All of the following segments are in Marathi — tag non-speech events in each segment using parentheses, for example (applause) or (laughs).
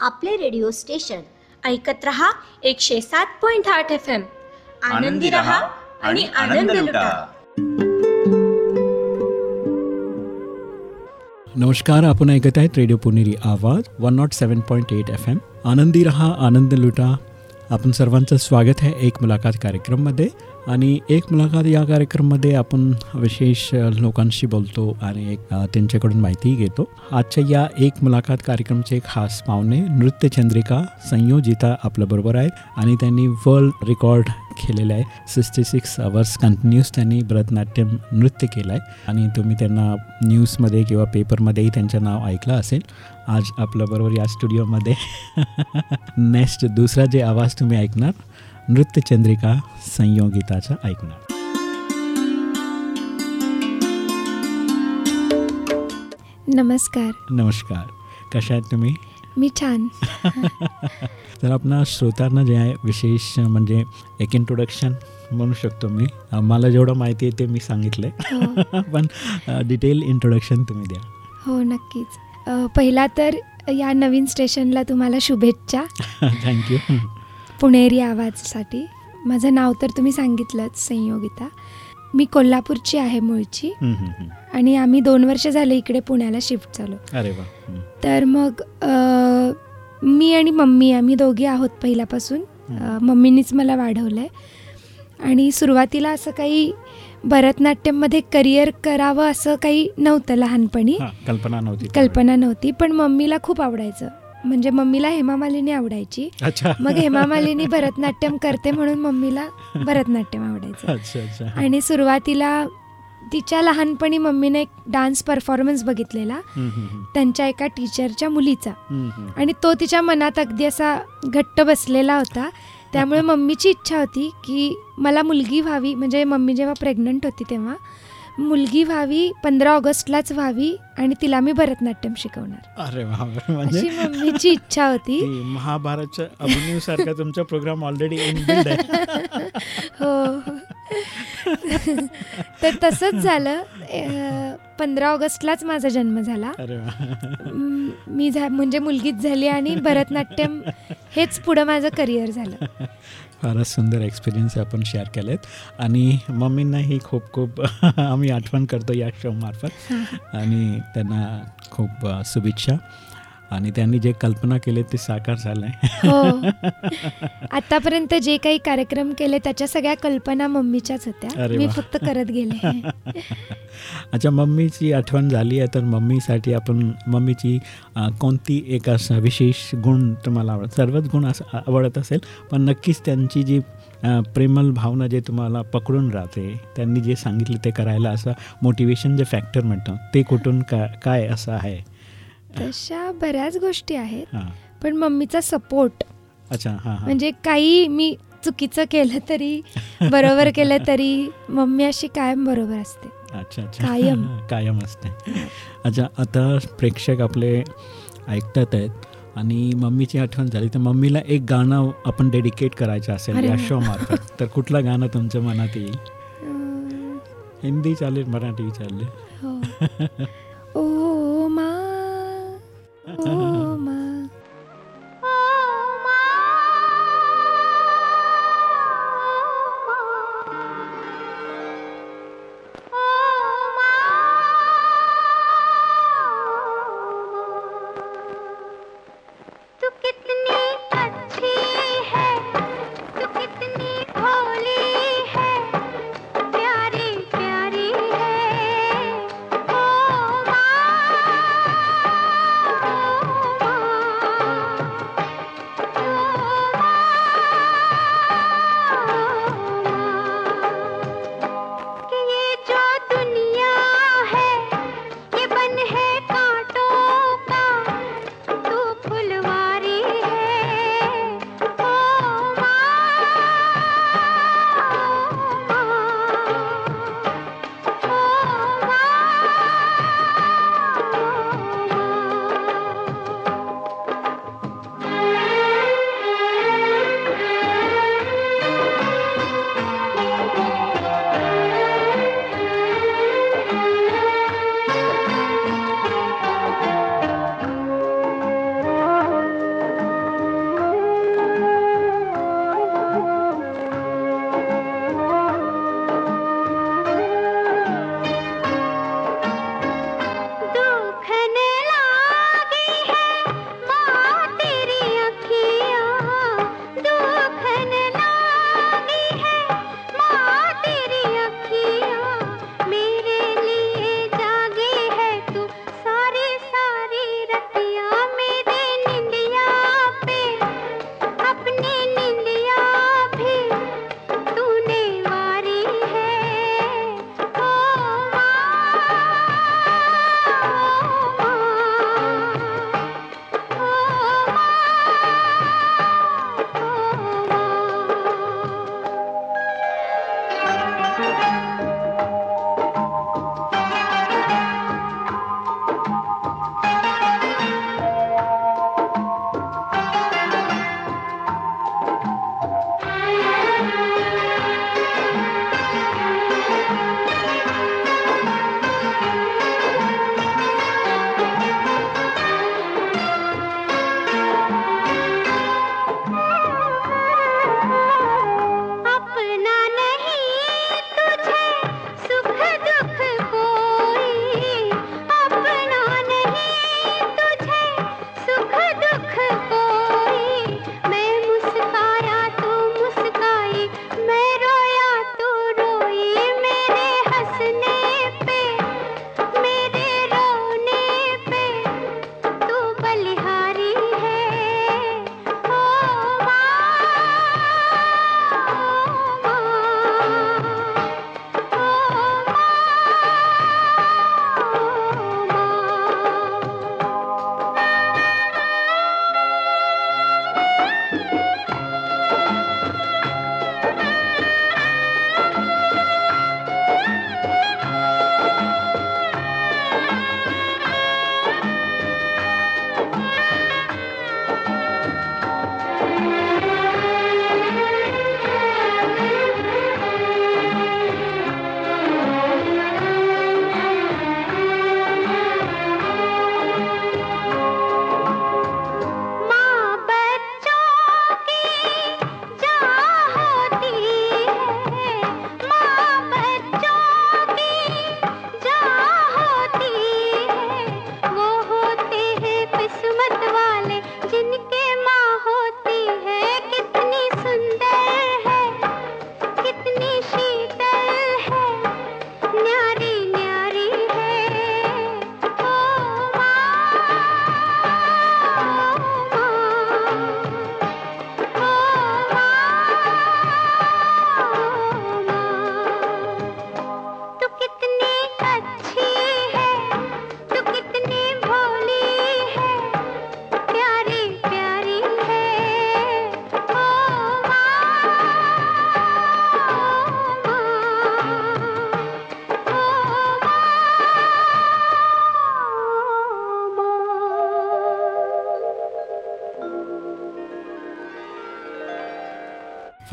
आपले रेडिओ स्टेशन. ऐकत रहा एकशे सात पॉइंट आठ एफ एम आनंदी रहा आणि आनंद लुटा. नमस्कार आपण ऐकत आहेत radio Puneri Awaaz one naught seven point eight F M आनंदी रहा आनंद लुटा. आपण सर्वांचं स्वागत आहे एक मुलाखत कार्यक्रममध्ये. आणि एक मुलाखत या कार्यक्रममध्ये आपण विशेष लोकांशी बोलतो आणि एक त्यांच्याकडून माहितीही घेतो. आजच्या या एक मुलाखत कार्यक्रमचे खास पाहुणे नृत्यचंद्रिका संयोजिता आपल्याबरोबर आहेत आणि त्यांनी वर्ल्ड रेकॉर्ड केलेलं आहे. सिक्स्टी सिक्स अवर्स कंटिन्यूस त्यांनी भरतनाट्यम नृत्य केलं आहे आणि तुम्ही त्यांना न्यूजमध्ये किंवा पेपरमध्येही त्यांचं नाव ऐकलं असेल. आज आपल्याबरोबर या स्टुडिओमध्ये (laughs) नेक्स्ट दुसरा जे आवाज तुम्ही ऐकणार नृत्यचंद्रिका संयोगिताचा ऐकणार नमस्कार. नमस्कार. कशा आहेत तुम्ही? मी छान. (laughs) तर आपणा श्रोतांना जे आहे विशेष म्हणजे एक इंट्रोडक्शन म्हणू शकतो मी. मला जेवढं माहिती आहे ते मी सांगितलं हो. (laughs) पण डिटेल इंट्रोडक्शन तुम्ही द्या. हो नक्कीच. पहिला तर या नवीन स्टेशनला तुम्हाला शुभेच्छा. (laughs) थँक्यू पुणेरी आवाजसाठी. माझं नाव तर तुम्ही सांगितलंच संयोगिता. मी कोल्हापूरची आहे मूळची. आणि आम्ही दोन वर्ष झाले इकडे पुण्याला शिफ्ट झालो. तर मग मी आणि मम्मी आम्ही दोघी आहोत पहिल्यापासून. मम्मीनीच मला वाढवलं आहे आणि सुरुवातीला असं काही भरतनाट्यममध्ये करिअर करावं असं काही नव्हतं लहानपणी. कल्पना नव्हती कल्पना नव्हती पण मम्मीला खूप आवडायचं. म्हणजे मम्मीला हेमा मालिनी आवडायची मग हेमा मालिनी भरतनाट्यम करते म्हणून मम्मीला भरतनाट्यम आवडायचं. आणि सुरुवातीला तिच्या लहानपणी मम्मीने एक डान्स परफॉर्मन्स बघितलेला. त्यांच्या एका टीचरच्या मुलीचा. आणि तो तिच्या मनात अगदी असा घट्ट बसलेला होता. त्यामुळे मम्मीची इच्छा होती की मला मुलगी व्हावी. म्हणजे मम्मी जेव्हा प्रेग्नंट होती तेव्हा मुलगी व्हावी पंधरा ऑगस्टलाच व्हावी आणि तिला मी भरतनाट्यम शिकवणार. अरे म्हणजे अशी मम्मीची इच्छा होती. महाभारतच्या अभिनय सारखा तुमचा प्रोग्राम ऑलरेडी (laughs) हो. तर तसंच झालं. पंधरा ऑगस्टलाच माझा जन्म झाला. म, म्हणजे मुलगीच झाली आणि भरतनाट्यम हेच पुढं माझं करिअर झालं. फारच सुंदर एक्सपिरियन्स आपण शेअर केलेत. आणि मम्मींनाही खूप खूप (laughs) आम्ही आठवण करतो या शोमार्फत आणि त्यांना खूप शुभेच्छा. आणि त्यांनी जे कल्पना केले ते साकार झालं आहे हो. (laughs) आतापर्यंत जे काही कार्यक्रम केले त्याच्या सगळ्या कल्पना मम्मीच्याच होत्या. मी. फक्त करत गेले. (laughs) अच्छा मम्मीची आठवण झाली आहे तर मम्मीसाठी आपण मम्मीची कोणती एक असा विशेष गुण तुम्हाला आवडत सर्वच गुण असं आवडत असेल पण नक्कीच त्यांची जी अ, प्रेमळ भावना जे तुम्हाला पकडून राहते त्यांनी जे सांगितले ते करायला असं मोटिवेशन जे फॅक्टर म्हणतो ते कुठून का काय असं आहे? तशा बऱ्याच गोष्टी आहेत. हां. पण मम्मीचा सपोर्ट. अच्छा हां हां. म्हणजे काही मी चुकीचं केलं तरी बरोबर केलं तरी मम्मी अशी कायम बरोबर असते. अच्छा अच्छा. कायम. (laughs) कायम असते. अच्छा आता प्रेक्षक आपले ऐकतात आहेत आणि मम्मीची आठवण झाली तर मम्मीला एक गाणं आपण डेडिकेट करायचं असेल या. शो मार्फत तर कुठलं गाणं तुमच्या मनात येईल? हिंदी चालेल मराठी चालेल. (laughs)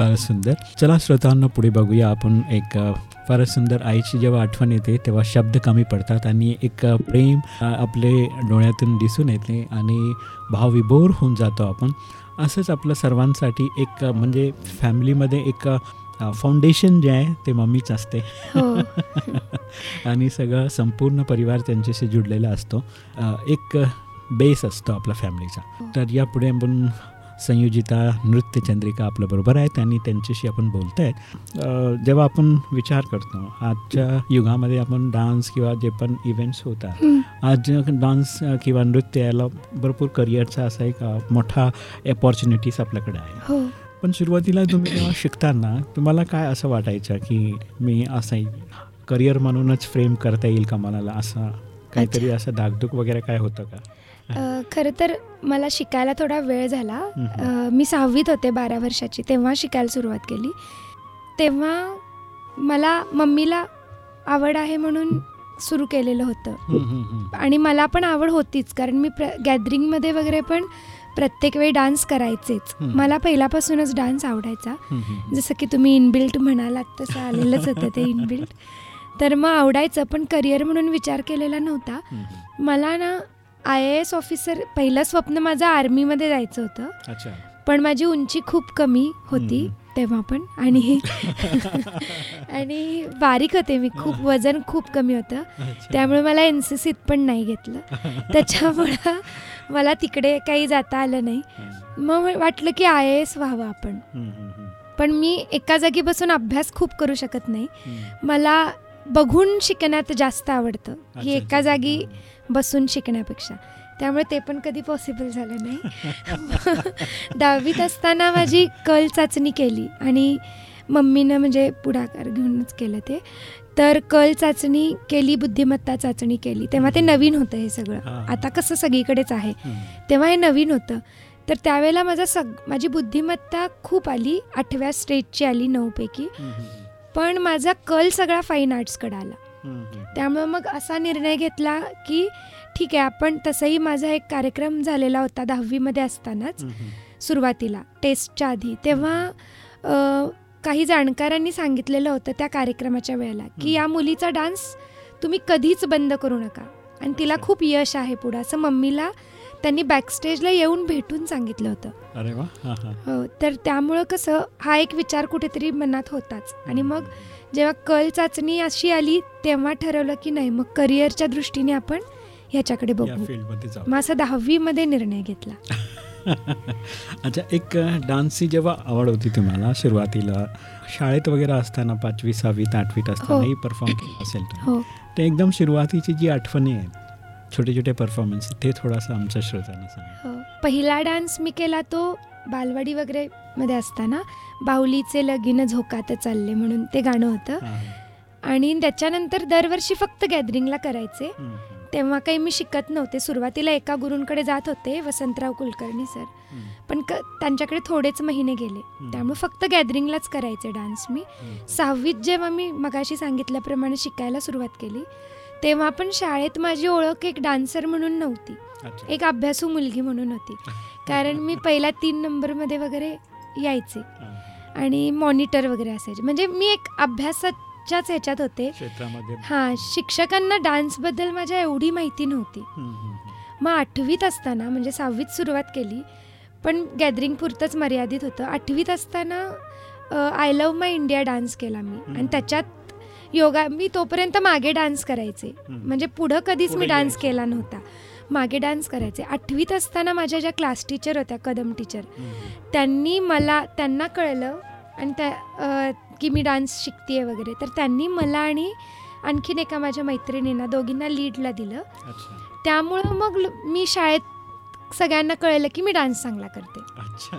फारच सुंदर. चला श्रोतांना पुढे बघूया आपण एक फारच सुंदर आईची जेव्हा आठवण येते तेव्हा शब्द कमी पडतात आणि एक प्रेम आपले डोळ्यातून दिसून येते आणि भावविभोर होऊन जातो आपण. असंच आपलं सर्वांसाठी एक म्हणजे फॅमिलीमध्ये एक फाउंडेशन जे आहे ते मम्मीच असते. हो. (laughs) आणि सगळं संपूर्ण परिवार त्यांच्याशी जुडलेला असतो. एक बेस असतो आपला फॅमिलीचा. तर यापुढे आपण संयोजिता नृत्य चंद्रिका आपल्या बरोबर आहेत आणि त्यांच्याशी आपण बोलत आहेत जेव्हा आपण विचार करतो आजच्या युगामध्ये आपण डान्स किंवा जे पण इव्हेंट्स होतात. आज डान्स किंवा नृत्य याला भरपूर करिअरचा असा एक मोठा अपॉर्च्युनिटीज आपल्याकडे आहे. हो. पण सुरुवातीला तुम्ही जेव्हा शिकताना तुम्हाला काय असं वाटायचं की मी असं करिअर म्हणूनच फ्रेम करता येईल का मला असं काहीतरी असं दागदुख वगैरे काय होतं का? खरं तर मला शिकायला थोडा वेळ झाला. अ, मी सहावीत होते बारा वर्षाची तेव्हा शिकायला सुरुवात केली तेव्हा मला मम्मीला आवड आहे म्हणून सुरू केलेलं होतं. आणि मला पण आवड होतीच कारण मी प्र गॅदरिंगमध्ये वगैरे पण प्रत्येक वेळी डान्स करायचेच हम्म. मला पहिल्यापासूनच डान्स आवडायचा. जसं की तुम्ही इनबिल्ट म्हणालात तसं आलेलंच होतं ते इनबिल्ट तर मग आवडायचं पण करिअर म्हणून विचार केलेला नव्हता. मला ना आय ए एस ऑफिसर पहिलं स्वप्न माझं आर्मीमध्ये जायचं होतं. अच्छा. पण माझी उंची खूप कमी होती. तेव्हा पण. आणि (laughs) आणि बारीक होते मी खूप वजन खूप कमी होतं. त्यामुळे मला एन सी सीत पण नाही घेतलं. (laughs) त्याच्यामुळं मला तिकडे काही जाता आलं नाही. मग वाटलं की आय ए एस व्हावं आपण. पण मी एका जागी बसून अभ्यास खूप करू शकत नाही. मला बघून शिकण्यात जास्त आवडतं. की एका जागी. बसून शिकण्यापेक्षा. त्यामुळे ते पण कधी पॉसिबल झालं नाही. (laughs) दहावीत असताना माझी कल चाचणी केली आणि मम्मीनं म्हणजे पुढाकार घेऊनच केलं ते. तर कल चाचणी केली बुद्धिमत्ता चाचणी केली. तेव्हा ते नवीन होतं हे सगळं. आता कसं सगळीकडेच आहे. तेव्हा हे नवीन होतं. तर त्यावेळेला माझा सग माझी बुद्धिमत्ता खूप आली. आठव्या स्टेजची आली नऊपैकी. पण माझा कल सगळा फाईन आर्ट्सकडे आला. त्यामुळे मग असा निर्णय घेतला की ठीक आहे आपण तसंही माझा एक कार्यक्रम झालेला होता दहावीमध्ये असतानाच सुरुवातीला टेस्टच्या आधी. तेव्हा काही जाणकारांनी सांगितलेलं होतं त्या कार्यक्रमाच्या वेळेला की या मुलीचा डान्स तुम्ही कधीच बंद करू नका आणि तिला. खूप यश आहे पुढं. असं मम्मीला त्यांनी बॅकस्टेजला येऊन भेटून सांगितलं होतं. अरे वा हा हा. हो तर त्यामुळं कसं हा एक विचार कुठेतरी मनात होताच. आणि मग जेव्हा कल चाचणी अशी आली तेव्हा ठरवलं की नाही मग करिअरच्या दृष्टीने आपण ह्याच्याकडे बघू. मग असं दहावीमध्ये निर्णय घेतला. (laughs) अच्छा एक डान्सची जेव्हा आवड होती तुम्हाला सुरुवातीला शाळेत वगैरे असताना पाचवी सहावीत आठवीत असतानाही परफॉर्म केला असेल तुम्ही हो. ते एकदम सुरुवातीची जी आठवणी आहेत छोटे छोटे परफॉर्मन्स ते थोडासा आमच्या श्रोतांना सांगा. हो. पहिला डान्स मी केला तो बालवाडी वगैरे मध्ये असताना. बाहुलीचे लगीन झोकात चालले म्हणून ते गाणं होतं. आणि त्याच्यानंतर दरवर्षी फक्त गॅदरिंगला करायचे. तेव्हा काही मी शिकत नव्हते. सुरुवातीला एका गुरूंकडे जात होते वसंतराव कुलकर्णी सर. पण क त्यांच्याकडे थोडेच महिने गेले. त्यामुळे फक्त गॅदरिंगलाच करायचे डान्स मी. सहावीत जेव्हा मी मगाशी सांगितल्याप्रमाणे शिकायला सुरुवात केली तेव्हा पण शाळेत माझी ओळख एक डान्सर म्हणून नव्हती. एक अभ्यासू मुलगी म्हणून होती. कारण मी पहिल्या तीन नंबरमध्ये वगैरे यायचे. आणि मॉनिटर वगैरे असायचे. म्हणजे मी एक अभ्यासाच्याच ह्याच्यात होते. हां शिक्षकांना डान्सबद्दल माझ्या एवढी माहिती नव्हती. मग आठवीत असताना म्हणजे सहावीत सुरुवात केली पण गॅदरिंग पुरतंच मर्यादित होतं. आठवीत असताना I love my India dance केला मी. आणि. त्याच्यात योगा मी तोपर्यंत मागे डान्स करायचे. म्हणजे पुढं कधीच मी डान्स. केला नव्हता. मागे डान्स करायचे. आठवीत असताना माझ्या ज्या क्लास टीचर होत्या कदम टीचर त्यांनी मला त्यांना कळलं आणि त्या की मी डान्स शिकते वगैरे. तर त्यांनी मला आणि आणखीन एका माझ्या मैत्रिणींना दोघींना लीडला दिलं. त्यामुळं मग मी शाळेत सगळ्यांना कळलं की मी डान्स चांगला करते. अच्छा.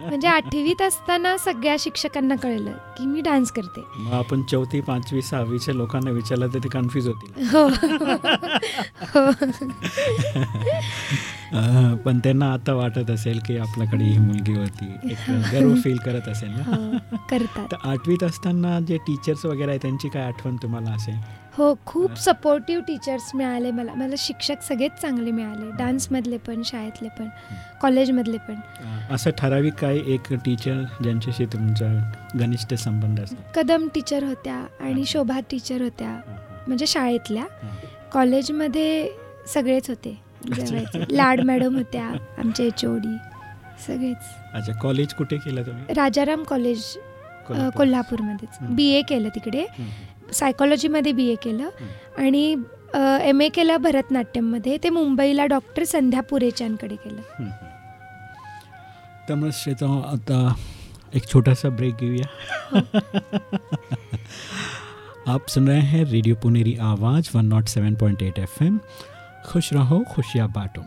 म्हणजे आठवीत असताना सगळ्या शिक्षकांना कळलं की मी डान्स करते. मग आपण चौथी पाचवी सहावीच्या लोकांना विचारलं तर ते कन्फ्युज होतील. हो. हो. पण त्यांना आता वाटत असेल की आपल्याकडे ही मुलगी होती एक गर्व फील करत असेल ना? हो करतात. आठवीत असताना जे टीचर्स वगैरे त्यांची काय आठवण तुम्हाला असेल? हो खूप सपोर्टिव्ह टीचर्स मिळाले मला. मला शिक्षक सगळेच चांगले मिळाले. डान्समधले पण शाळेतले पण कॉलेजमधले पण. असं ठराविक काय एक टीचर ज्यांच्याशी तुमचा घनिष्ठ संबंध असतो कदम टीचर होत्या आणि शोभा टीचर होत्या. म्हणजे शाळेतल्या. कॉलेजमध्ये सगळेच होते. लाड मॅडम होत्या आमच्या एच ओ डी सगळेच. अच्छा कॉलेज कुठे केलं तुम्ही? राजाराम कॉलेज. कोल्हापूरमध्येच. बी ए केलं तिकडे. सायकॉलॉजीमध्ये बी ए केलं. आणि एम ए केलं भरतनाट्यममध्ये. ते मुंबईला डॉक्टर संध्या पुरेच्यांकडे केलं. त्यामुळे श्वेता आता एक छोटा सा ब्रेक घेऊया आप सुन रहे हैं रेडियो पुनेरी आवाज़ 107.8 एफएम खुश रहो खुशियाँ बाटो.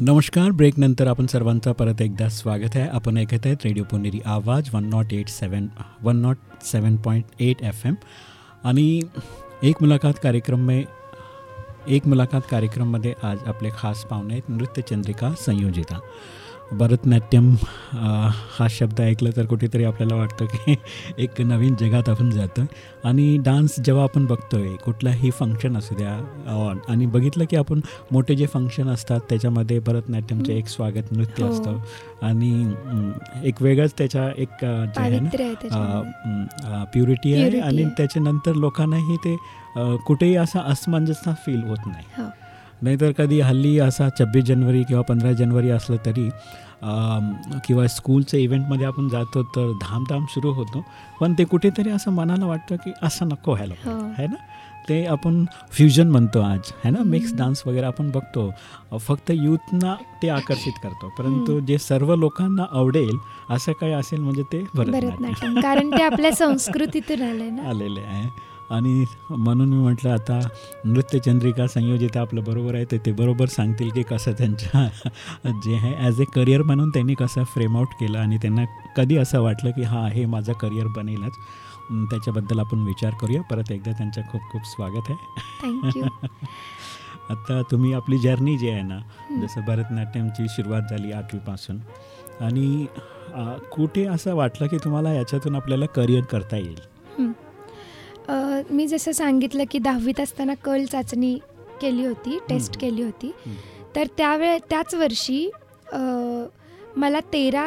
नमस्कार ब्रेक नंतर आपण सर्वांचं परत एकदा स्वागत आहे. आपण ऐकत आहेत radio Puneri Awaaz one not eight seven one not seven point eight FM M आणि एक मुलाकात कार्यक्रम में एक मुलाकात कार्यक्रममध्ये आज आपले खास पाहुणे आहेत नृत्यचंद्रिका संयोजिता. भरतनाट्यम हा शब्द ऐकला तर कुठेतरी आपल्याला वाटतं की (laughs) एक नवीन जगात आपण जातो आणि डान्स जेव्हा आपण बघतो आहे कुठलाही फंक्शन असू द्या आणि बघितलं की आपण मोठे जे फंक्शन असतात त्याच्यामध्ये भरतनाट्यमचे एक स्वागत नृत्य हो. असतं. आणि एक वेगळंच त्याच्या एक जे आहे ना प्युरिटी आहे आणि. त्याच्यानंतर लोकांनाही ते कुठेही असा असमंजसता फील होत नाही. हो. नाहीतर कधी हल्ली असा छब्बीस जानेवारी किंवा पंधरा जानेवारी असलं तरी किंवा स्कूलच्या इव्हेंटमध्ये आपण जातो तर धामधाम सुरू होतो. पण ते कुठेतरी असं मनाला वाटतं की असं नको व्हायला हो. है ना? ते आपण फ्युजन म्हणतो आज है ना? मिक्स. डान्स वगैरे आपण बघतो. फक्त यूथना ते आकर्षित करतो. परंतु. जे सर्व लोकांना आवडेल असं काही असेल म्हणजे ते भरतनाट्यम. कारण ते आपल्या (laughs) संस्कृतीतून आलेले आहे. आणि म्हणून मी म्हटलं आता नृत्यचंद्रिका संयोजित आपलं बरोबर आहे. ते ते बरोबर सांगतील की कसं त्यांच्या (laughs) जे आहे ॲज ए करिअर म्हणून त्यांनी कसं फ्रेम आउट केलं आणि त्यांना कधी असं वाटलं की हां हे माझं करिअर बनेलच. त्याच्याबद्दल आपण विचार करूया. परत एकदा त्यांचं खूप खूप स्वागत आहे. (laughs) आता तुम्ही आपली जर्नी जी आहे ना जसं भरतनाट्यमची सुरुवात झाली आठवीपासून आणि कुठे असं वाटलं की तुम्हाला याच्यातून आपल्याला करिअर करता येईल? मी जसं सांगितलं की दहावीत असताना कल चाचणी केली होती टेस्ट. केली होती. तर त्यावेळे त्याच वर्षी मला तेरा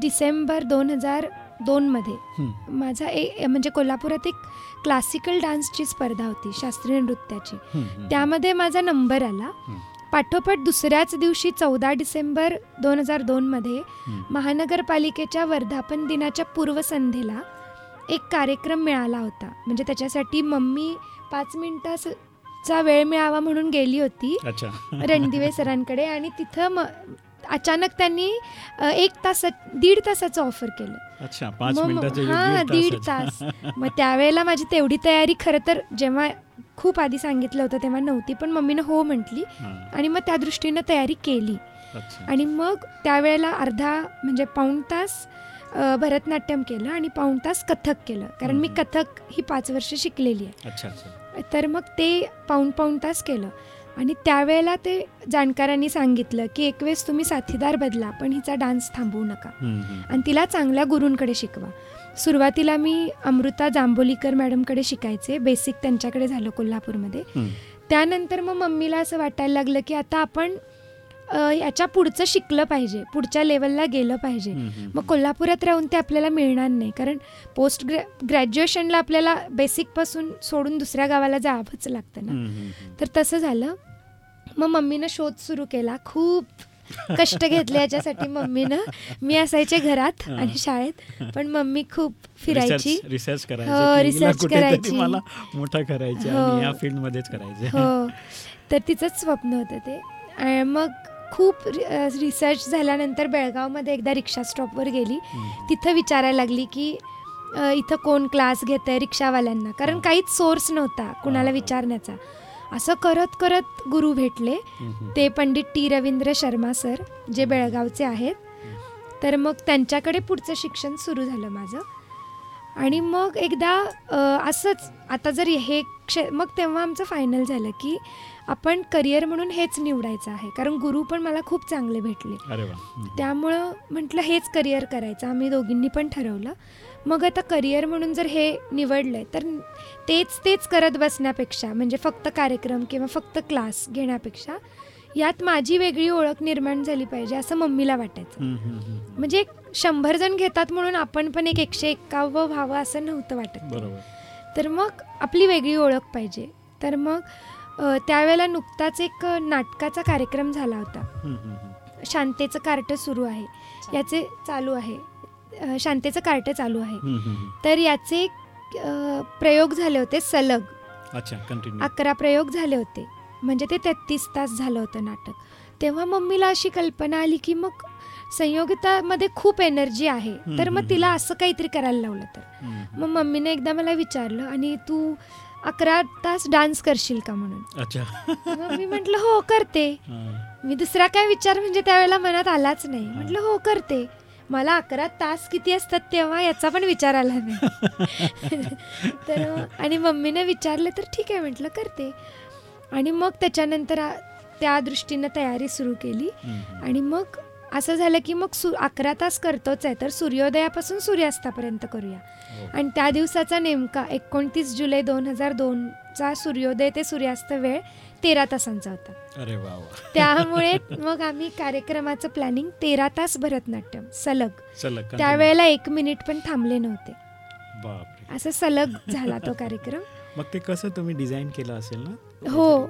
डिसेंबर दोन हजार दोनमध्ये. माझा ए म्हणजे कोल्हापुरात एक क्लासिकल डान्सची स्पर्धा होती शास्त्रीय नृत्याची. त्यामध्ये माझा नंबर आला. पाठोपाठ दुसऱ्याच दिवशी चौदा डिसेंबर दोन हजार दोनमध्ये. महानगरपालिकेच्या वर्धापन दिनाच्या पूर्वसंध्येला एक कार्यक्रम मिळाला होता. म्हणजे त्याच्यासाठी मम्मी पाच मिनिटाचा वेळ मिळावा म्हणून गेली होती. (laughs) रणदिवे सरांकडे आणि तिथं म अचानक त्यांनी एक तास दीड तासाचं ऑफर केलं. हा दीड तास. (laughs) मग त्यावेळेला माझी तेवढी तयारी खरं तर जेव्हा खूप आधी सांगितलं होतं तेव्हा नव्हती पण मम्मीनं हो म्हटली आणि मग त्या दृष्टीनं तयारी केली. आणि मग त्यावेळेला अर्धा म्हणजे पाऊण तास भरतनाट्यम केलं आणि पाऊण तास कथक केलं. कारण मी. कथक ही पाच वर्ष शिकलेली आहे. तर मग ते पाऊण पाऊण तास केलं. आणि त्यावेळेला ते जाणकारांनी सांगितलं की एक वेळेस तुम्ही साथीदार बदला पण हिचा डान्स थांबवू नका. आणि तिला चांगल्या गुरूंकडे शिकवा. सुरुवातीला मी अमृता जांभोलीकर मॅडमकडे शिकायचे. बेसिक त्यांच्याकडे झालं कोल्हापूरमध्ये. त्यानंतर मग मम्मीला असं वाटायला लागलं की आता आपण याच्या पुढचं शिकलं पाहिजे. पुढच्या लेवलला गेलं पाहिजे. मग कोल्हापुरात राहून ते आपल्याला मिळणार नाही. कारण पोस्ट ग्रॅ ग्रॅज्युएशनला आपल्याला बेसिकपासून सोडून दुसऱ्या गावाला जावंच लागतं ना. तर तसं झालं. मग मम्मीनं शोध सुरू केला. खूप कष्ट घेतले याच्यासाठी मम्मीनं. मी असायचे घरात. आणि शाळेत. पण मम्मी खूप फिरायची. रिसर्च हो, करायचं. मला मोठा करायचं हो. आणि या फील्ड मध्येच करायचं हो. तर तिचंच स्वप्न होतं ते. आणि मग खूप रिसर्च झाल्यानंतर बेळगावमध्ये एकदा रिक्षा स्टॉपवर गेली. तिथं विचारायला लागली की इथं कोण क्लास घेत आहे रिक्षावाल्यांना? कारण. काहीच सोर्स नव्हता कुणाला. विचारण्याचा. असं करत करत गुरु भेटले. ते पंडित टी. रवींद्र शर्मा सर जे बेळगावचे आहेत. तर मग त्यांच्याकडे पुढचं शिक्षण सुरू झालं माझं. आणि मग एकदा असंच आता जर हे क्षे मग तेव्हा आमचं फायनल झालं की आपण करिअर म्हणून हेच निवडायचं आहे. कारण गुरु पण मला खूप चांगले भेटले. त्यामुळं म्हटलं हेच करिअर करायचं. आम्ही दोघींनी पण ठरवलं. मग आता करिअर म्हणून जर हे निवडलं तर तेच तेच करत बसण्यापेक्षा म्हणजे फक्त कार्यक्रम किंवा फक्त क्लास घेण्यापेक्षा यात माझी वेगळी ओळख निर्माण झाली पाहिजे असं मम्मीला वाटायचं. म्हणजे एक शंभर जण घेतात म्हणून आपण पण एक एकशे एक्कावं व्हावं असं नव्हतं वाटत. तर मग आपली वेगळी ओळख पाहिजे. तर मग त्यावेळेला नुकताच एक नाटकाचा कार्यक्रम झाला होता. हम्म, हम्म, हम्म. शांतेचं कार्ट सुरू आहे. याचे चालू आहे. शांतेचं कार्ट चालू आहे. हम्म, हम्म, हम्म. तर याचे प्रयोग झाले होते सलग. अच्छा कंटिन्यू अकरा प्रयोग झाले होते. म्हणजे ते तेहतीस तास झालं होतं नाटक. तेव्हा मम्मीला अशी कल्पना आली की मग संयोगितामध्ये खूप एनर्जी आहे. तर मग तिला असं काहीतरी करायला लावलं तर. मग मम्मीने एकदा मला विचारलं आणि तू अकरा तास डान्स करशील का म्हणून? अच्छा. मी म्हटलं हो करते. मी दुसरा काय विचार म्हणजे त्यावेळेला मनात आलाच नाही. म्हटलं हो करते. मला अकरा तास किती असतात तेव्हा याचा पण विचार आला नाही. (laughs) तर आणि मम्मीने विचारलं तर ठीक आहे म्हटलं करते. आणि मग त्याच्यानंतर त्या दृष्टीनं तयारी सुरू केली. आणि मग असं झालं की मग सु अकरा तास करतोच आहे तर सूर्योदयापासून सूर्यास्तापर्यंत करूया. हो. आणि त्या दिवसाचा नेमका एकोणतीस जुलै दोन हजार दोनचा सूर्योदय ते सूर्यास्त वेळ तेरा तासांचा होता. अरे (laughs) त्यामुळे मग आम्ही कार्यक्रमाचं प्लॅनिंग तेरा तास भरतनाट्यम सलग. continue. त्यावेळेला एक मिनिट पण थांबले नव्हते. असं सलग झाला तो कार्यक्रम. (laughs) मग ते कसं तुम्ही डिझाईन केलं असेल ना? हो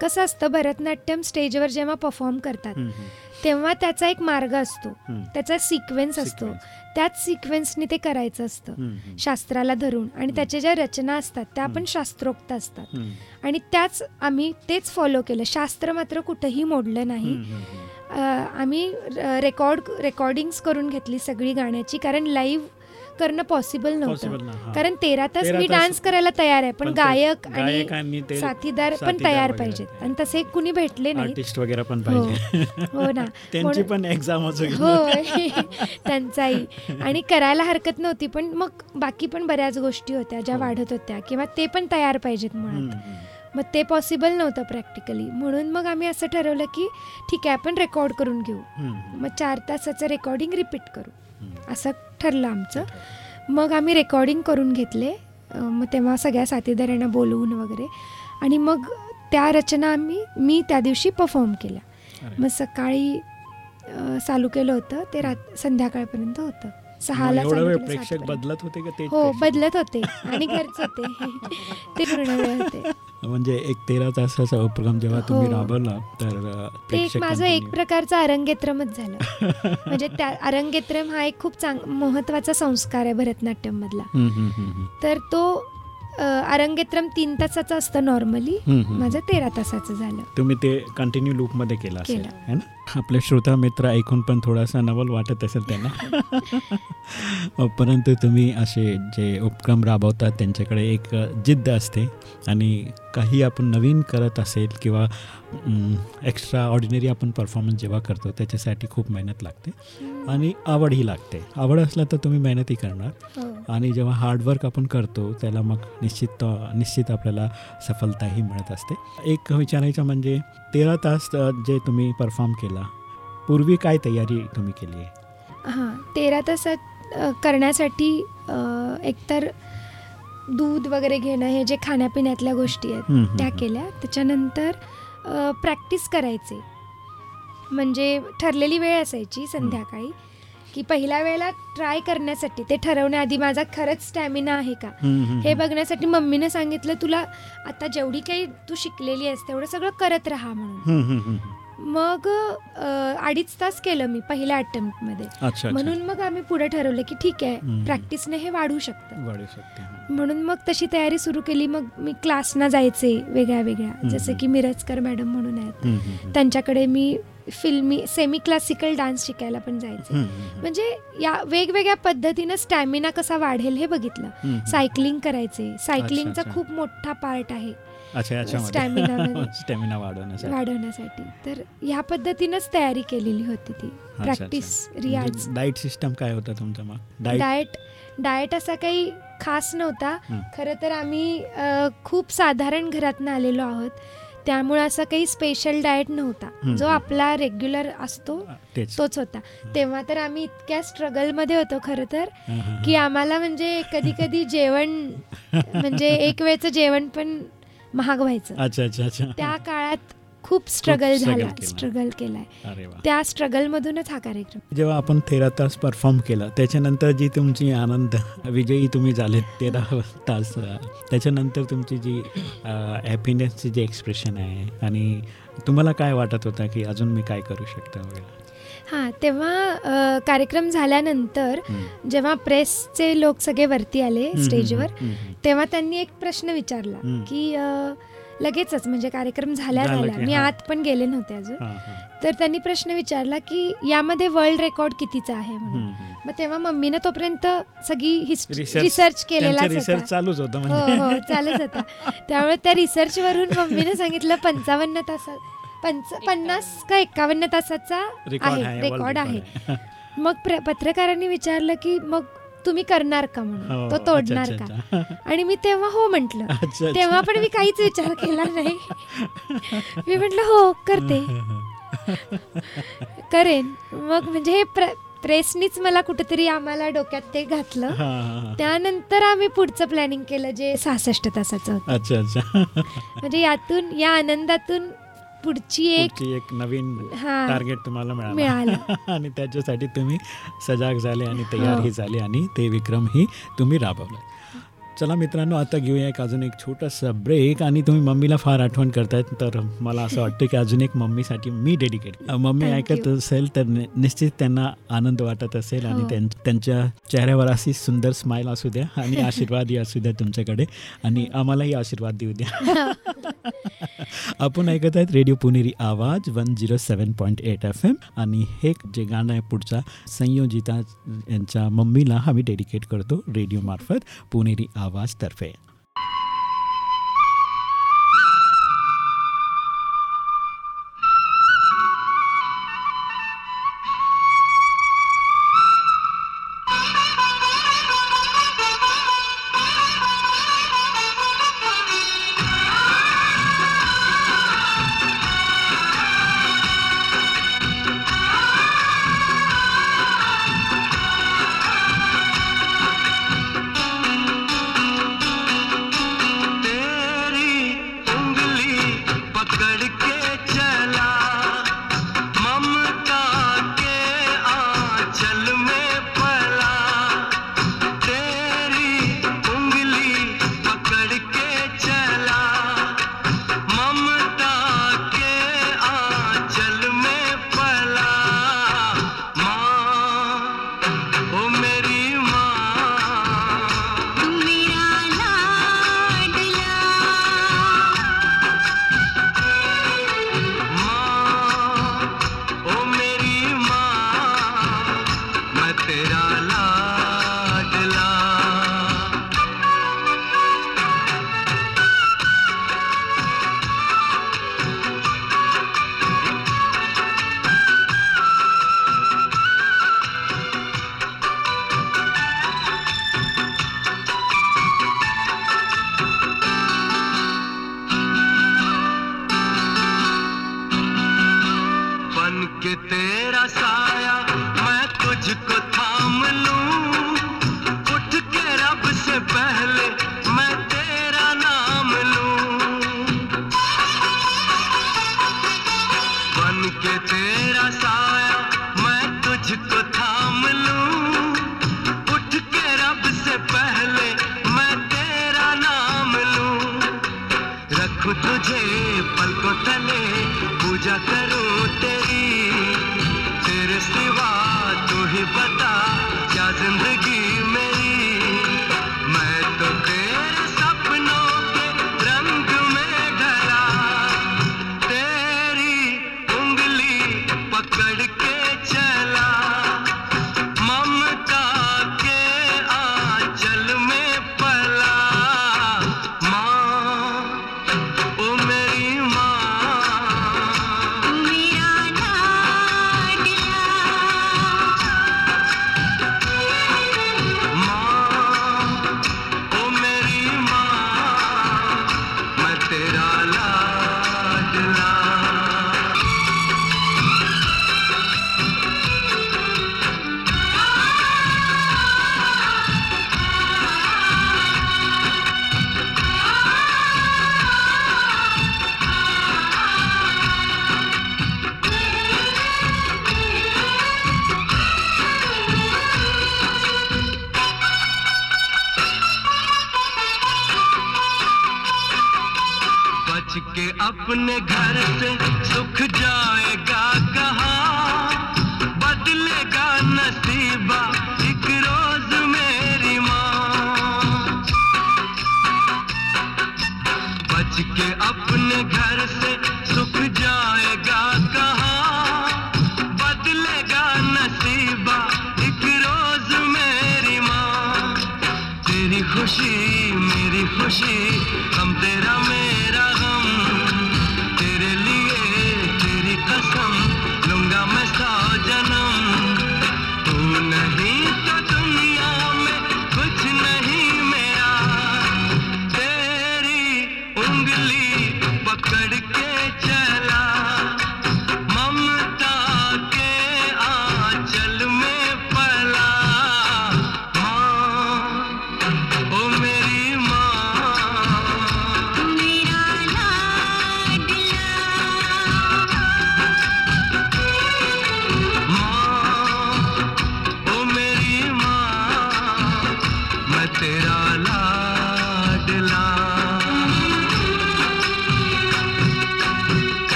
कसं असतं भरतनाट्यम स्टेजवर जेव्हा परफॉर्म करतात तेव्हा त्याचा एक मार्ग असतो. त्याचा सिक्वेन्स असतो. त्याच सिक्वेन्सनी ते करायचं असतं. शास्त्राला धरून. आणि त्याच्या ज्या रचना असतात त्या पण शास्त्रोक्त असतात. आणि त्याच आम्ही तेच फॉलो केलं. शास्त्र मात्र कुठंही मोडलं नाही. आम्ही रेकॉर्ड रेकॉर्डिंग्स करून घेतली सगळी गाण्याची. कारण लाईव्ह करणं पॉसिबल नव्हतं. कारण तेरा तास मी डान्स करायला तयार आहे पण गायक आणि साथीदार पण तयार पाहिजेत. आणि तसे कुणी भेटले नाही. आर्टिस्ट वगैरे पण हो. पाहिजे. हो ना. (laughs) त्यांची म्हणून- पण एक्झाम असो हो त्यांचाही. आणि करायला हरकत नव्हती पण मग बाकी पण बऱ्याच गोष्टी होत्या ज्या हो. वाढत होत्या किंवा ते पण तयार पाहिजेत मुळात. मग ते पॉसिबल नव्हतं प्रॅक्टिकली म्हणून मग आम्ही असं ठरवलं की ठीक आहे आपण रेकॉर्ड करून घेऊ. मग चार तासाचं रेकॉर्डिंग रिपीट करू. असं ठरलं आमचं. मग आम्ही रेकॉर्डिंग करून घेतले. मग तेव्हा सगळ्या साथीदारांना बोलवून वगैरे. आणि मग त्या रचना आम्ही मी त्या दिवशी परफॉर्म केल्या. मग सकाळी चालू केलं होतं. ते रात संध्याकाळपर्यंत होतं. सहाला केलं, प्रेक्षक. बदलत होते का ते हो बदलत होते आणि घरच होते ते पूर्ण होते म्हणजे एक तेरा तासाचा उपक्रम जेव्हा तुम्ही हो. राबवला तर ते एक माझं एक प्रकारचं अरंगेत्रमच झालं म्हणजे त्या अरंगेत्रम हा एक खूप चांग महत्त्वाचा संस्कार आहे भरतनाट्यम मधला. तर तो अरंगेत्रम तीन तासाचा असतं नॉर्मली. माझं तेरा तासाचं झालं. तुम्ही ते कंटिन्यू लूपमध्ये केलं. है ना? आपले श्रोता मित्र ऐकून पण थोडासा नवल वाटत असेल त्यांना. (laughs) परंतु तुम्ही असे जे उपक्रम राबवतात त्यांच्याकडे एक जिद्द असते. आणि काही आपण नवीन करत असेल किंवा एक्स्ट्रा ऑर्डिनरी आपण परफॉर्मन्स जेव्हा करतो त्याच्यासाठी खूप मेहनत लागते. आणि आवडही लागते. आवड असलं तर तुम्ही मेहनतही करणार. हो. आणि जेव्हा हार्डवर्क आपण करतो त्याला मग निश्चित निश्चित आपल्याला सफलताही मिळत असते. एक विचारायचं म्हणजे तेरा तास जे तुम्ही परफॉर्म केला पूर्वी काय तयारी तुम्ही केली आहे? हां तेरा तासात करण्यासाठी एकतर दूध वगैरे घेणं हे जे खाण्यापिण्यातल्या गोष्टी आहेत त्या. केल्या. त्याच्यानंतर प्रॅक्टिस करायचे. म्हणजे ठरलेली वेळ असायची संध्याकाळी की पहिल्या वेळेला ट्राय करण्यासाठी ते ठरवण्याआधी माझा खरंच स्टॅमिना आहे का? हे बघण्यासाठी मम्मीने सांगितलं तुला आता जेवढी काही तू शिकलेली आहेस तेवढं सगळं करत राहा म्हणून. मग अडीच तास केलं मी पहिल्या अटेम्प्टमध्ये म्हणून मग आम्ही पुढे ठरवलं की ठीक आहे. प्रॅक्टिसने हे वाढू शकतं. म्हणून मग तशी तयारी सुरू केली मग मी क्लासना जायचे वेगळ्या वेगळ्या. जसं की मिरजकर मॅडम म्हणून आहेत. त्यांच्याकडे मी फिल्मी सेमी क्लासिकल डान्स शिकायला पण जायचे. म्हणजे या वेगवेगळ्या पद्धतीनं स्टॅमिना कसा वाढेल हे बघितलं. सायकलिंग करायचे. सायकलिंगचा. खूप मोठा पार्ट आहे. स्टॅमिनामध्ये. स्टॅमिना (laughs) वाढवण्यासाठी. वाढवण्यासाठी. तर ह्या पद्धतीनंच तयारी केलेली होती ती. प्रॅक्टिस रियाज डाएट सिस्टम काय होता तुमचा मग? डाएट डाएट असा काही खास नव्हता. खरं तर आम्ही खूप साधारण घरातनं आलेलो आहोत. त्यामुळे असं काही स्पेशल डाएट नव्हता. जो. आपला रेग्युलर असतो तेच. होता. तेव्हा तर आम्ही इतक्या स्ट्रगलमध्ये होतो खरं तर की आम्हाला म्हणजे कधी कधी जेवण म्हणजे एक वेळचं जेवण पण महाग व्हायचं. त्या काळात खूप स्ट्रगल झाला. स्ट्रगल केलाय त्या स्ट्रगलमधूनच हा कार्यक्रम जेव्हा आपण तेरा तास परफॉर्म केलं त्याच्यानंतर जी तुमची आनंद विजयी तुम्ही झाले तेरा (laughs) तास त्याच्यानंतर तुमची जी हॅपीनेसची जी एक्सप्रेशन आहे आणि तुम्हाला काय वाटत होतं की अजून मी काय करू शकतो वगैरे हां तेव्हा कार्यक्रम झाल्यानंतर. जेव्हा प्रेसचे लोक सगळे वरती आले स्टेजवर तेव्हा त्यांनी एक प्रश्न विचारला. की अ, लगेचच म्हणजे कार्यक्रम झाल्या झालं झाल्या मी. आत पण गेले नव्हते अजून. तर त्यांनी प्रश्न विचारला की यामध्ये वर्ल्ड रेकॉर्ड कितीचा आहे म्हणून. मग तेव्हा मम्मीनं तोपर्यंत सगळी रिसर्च केलेला चालूच होतं हो म्हणजे हो (laughs) चालूच होता त्यामुळे त्या रिसर्च वरून मम्मीने सांगितलं पंचावन्न तासात पंच पन्नास का एकावन्न तासाचा रेकॉर्ड आहे रेकॉर्ड आहे. (laughs) मग पत्रकारांनी विचारलं की मग तुम्ही करणार का हो, म्हणून तो अच्छा, तोडणार का आणि मी तेव्हा हो म्हटलं. तेव्हा पण मी काहीच विचार केला नाही. मी म्हटलं हो करते. करेन. मग म्हणजे हे प्र प्रेसनीच मला कुठेतरी आम्हाला डोक्यात ते घातलं. हां, हां, हां. त्यानंतर आम्ही पुढचं प्लॅनिंग केलं जे सहासष्ट तासाचं होतं. अच्छा अच्छा. म्हणजे यातून या आनंदातून पुढची एक एक नवीन. टार्गेट तुम्हाला मिळालं मिळालं (laughs) आणि त्याच्यासाठी तुम्ही सजाग झाले आणि तयारही हो. झाले आणि ते विक्रमही तुम्ही राबवले चला मित्रांनो आता घेऊया एक अजून एक छोटासा ब्रेक आणि तुम्ही मम्मीला फार आठवण करतायत तर मला असं वाटतं की अजून एक मम्मीसाठी मी डेडिकेट मम्मी ऐकत. असेल तर निश्चित त्यांना आनंद वाटत असेल आणि हो. त्यां- त्यांच्या चेहऱ्यावर अशी सुंदर स्माईल असू द्या आणि (laughs) आशीर्वादही असू द्या तुमच्याकडे आणि आम्हालाही आशीर्वाद देऊ द्या (laughs) आपण ऐकत आहेत radio Puneri Awaaz one zero seven point eight FM M आणि हे जे गाणं आहे पुढचा संयोजिता यांच्या मम्मीला आम्ही डेडिकेट करतो रेडिओ मार्फत पुणेरी आवाज आवाज़ तर्फे घर से सुख जाएगा कहाँ? बदलेगा नसीबा एक रोज मेरी माँ। बच के अपने घर से सुख जाएगा कहाँ? बदलेगा नसीबा एक रोज मेरी माँ। तेरी खुशी, मेरी खुशी।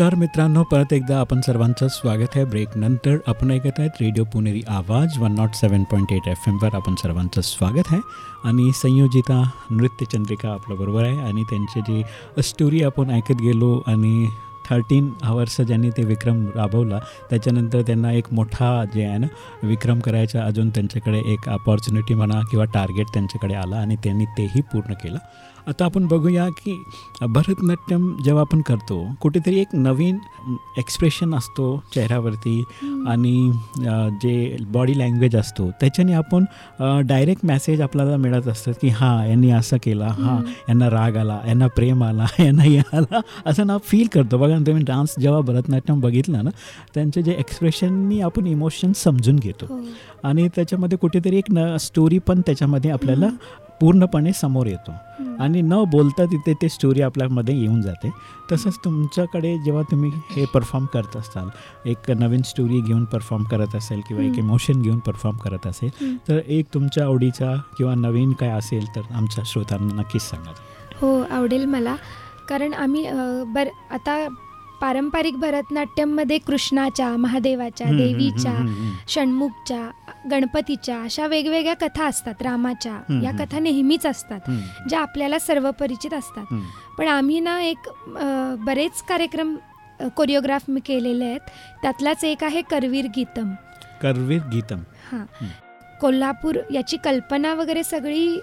नमस्कार मित्रांनो परत एकदा आपण सर्वांचं स्वागत आहे. ब्रेक नंतर आपण ऐकत आहेत radio Puneri Awaaz one not seven point eight F एमवर आपण सर्वांचं स्वागत आहे. आणि संयोजिता नृत्यचंद्रिका आपल्याबरोबर आहे. आणि त्यांची जी स्टोरी आपण ऐकत गेलो आणि थर्टीन आवर्स ज्यांनी ते विक्रम राबवला त्याच्यानंतर त्यांना एक मोठा जे आहे ना विक्रम करायचा अजून त्यांच्याकडे एक अपॉर्च्युनिटी म्हणा किंवा टार्गेट त्यांच्याकडे आला आणि त्यांनी तेही पूर्ण केलं. आता आपण बघूया की भरतनाट्यम जेव्हा आपण करतो कुठेतरी एक नवीन एक्सप्रेशन असतो चेहऱ्यावरती आणि जे बॉडी लँग्वेज असतो त्याच्याने आपण डायरेक्ट मेसेज आपल्याला मिळत असतात की हां यांनी असं केलं हां यांना राग आला यांना प्रेम आला (laughs) यांना हे आला असं ना फील करतो. बघा ना तुम्ही डान्स जेव्हा भरतनाट्यम बघितलं ना त्यांचे जे एक्सप्रेशननी आपण इमोशन समजून घेतो. हो. आणि त्याच्यामध्ये कुठेतरी एक न स्टोरी पण त्याच्यामध्ये आपल्याला पूर्णपणे समोर येतो. आणि न बोलता तिथे ते स्टोरी आपल्यामध्ये येऊन जाते. तसंच तुमच्याकडे जेव्हा तुम्ही हे परफॉर्म करत असाल एक नवीन स्टोरी घेऊन परफॉर्म करत असेल किंवा एक इमोशन घेऊन परफॉर्म करत असेल तर एक तुमच्या आवडीचा किंवा नवीन काय असेल तर आमच्या श्रोतांना नक्कीच सांगा. हो आवडेल मला. कारण आम्ही बर आता पारंपरिक भरतनाट्यममध्ये कृष्णाच्या महादेवाच्या देवीच्या षण्मुखच्या गणपतीच्या अशा वेगवेगळ्या कथा असतात रामाच्या. या. कथा नेहमीच असतात ज्या आपल्याला सर्व परिचित असतात पण आम्ही ना एक बरेच कार्यक्रम कोरिओग्राफ मी केलेले आहेत. त्यातलाच एक आहे करवीर गीतम. करवीर गीतम. हं. कोल्हापूर याची कल्पना वगैरे सगळी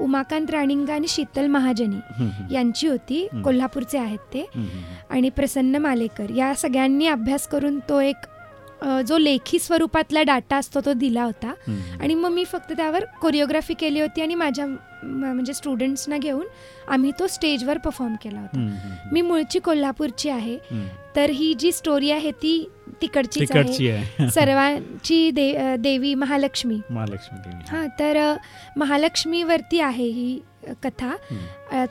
उमाकांत राणिंगा आणि शीतल महाजनी यांची होती. कोल्हापूरचे आहेत ते. आणि प्रसन्न मालेकर. या सगळ्यांनी अभ्यास करून तो एक जो लेखी स्वरूपातला डाटा असतो तो दिला होता. आणि मग मी फक्त त्यावर कोरिओग्राफी केली होती आणि माझ्या म्हणजे स्टुडंट्सना घेऊन आम्ही तो स्टेजवर परफॉर्म केला होता. मी मूळची कोल्हापूरची आहे. तर ही जी स्टोरी आहे ती तिकडचीच तिकडची आहे. (laughs) सर्वांची दे देवी महालक्ष्मी. महालक्ष्मी देवी. हां तर महालक्ष्मीवरती आहे ही कथा.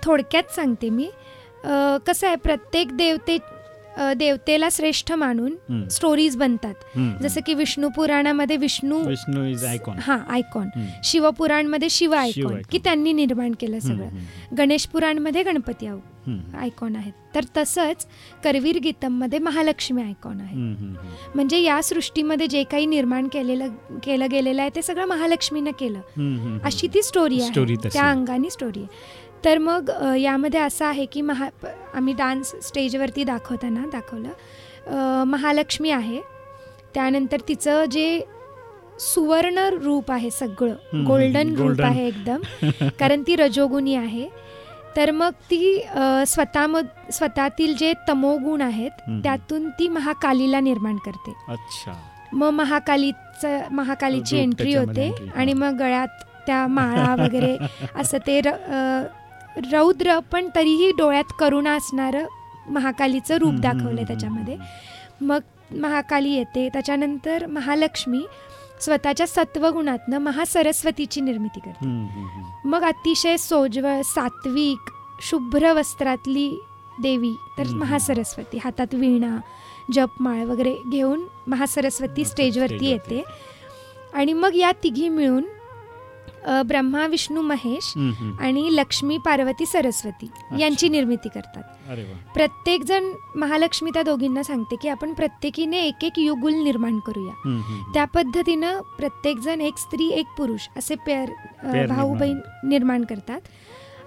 थोडक्यात सांगते मी. कसं आहे प्रत्येक देवते देवतेला श्रेष्ठ मानून. स्टोरीज बनतात. जसं की विष्णू पुराणामध्ये विष्णू विष्णू इज आयकॉन हा आयकॉन. शिवपुराणमध्ये शिव आयकॉन. की त्यांनी निर्माण केलं सगळं. गणेश पुराणमध्ये गणपती आयकॉन आहेत. तर तसंच करवीर गीतममध्ये महालक्ष्मी आयकॉन आहे. म्हणजे या सृष्टीमध्ये जे काही निर्माण केलेलं केलं गेलेलं आहे ते सगळं महालक्ष्मीनं केलं. अशी ती स्टोरी आहे. त्या अंगाने स्टोरी आहे. तर मग यामध्ये असं आहे की महा आम्ही डान्स स्टेजवरती दाखवताना दाखवलं महालक्ष्मी आहे त्यानंतर तिचं जे सुवर्ण रूप आहे सगळं गोल्डन रूप. आहे एकदम कारण ती रजोगुणी आहे तर मग ती अ, स्वतःमध स्वतःतील जे तमोगुण आहेत. त्यातून ती महाकालीला निर्माण करते अच्छा मग महाकालीचं महाकालीची एंट्री होते आणि. मग गळ्यात त्या माळा वगैरे असं ते र- रौद्र पण तरीही डोळ्यात करुणा असणारं महाकालीचं रूप दाखवलंय हम्म, त्याच्यामध्ये मग महाकाली येते त्याच्यानंतर महालक्ष्मी स्वतःच्या सत्वगुणातनं महासरस्वतीची निर्मिती करते. मग अतिशय सोज्वळ सात्विक शुभ्र वस्त्रातली देवी तर. महासरस्वती हातात वीणा जपमाळ वगैरे घेऊन महासरस्वती स्टेजवरती. येते आणि मग या तिघी मिळून ब्रह्मा विष्णू महेश. आणि लक्ष्मी पार्वती सरस्वती यांची निर्मिती करतात प्रत्येक जण महालक्ष्मी त्या दोघींना सांगते की आपण प्रत्येकीने एक एक युगुल निर्माण करूया. त्या पद्धतीनं प्रत्येकजण एक स्त्री एक पुरुष असे पेअर भाऊ. बहीण निर्माण करतात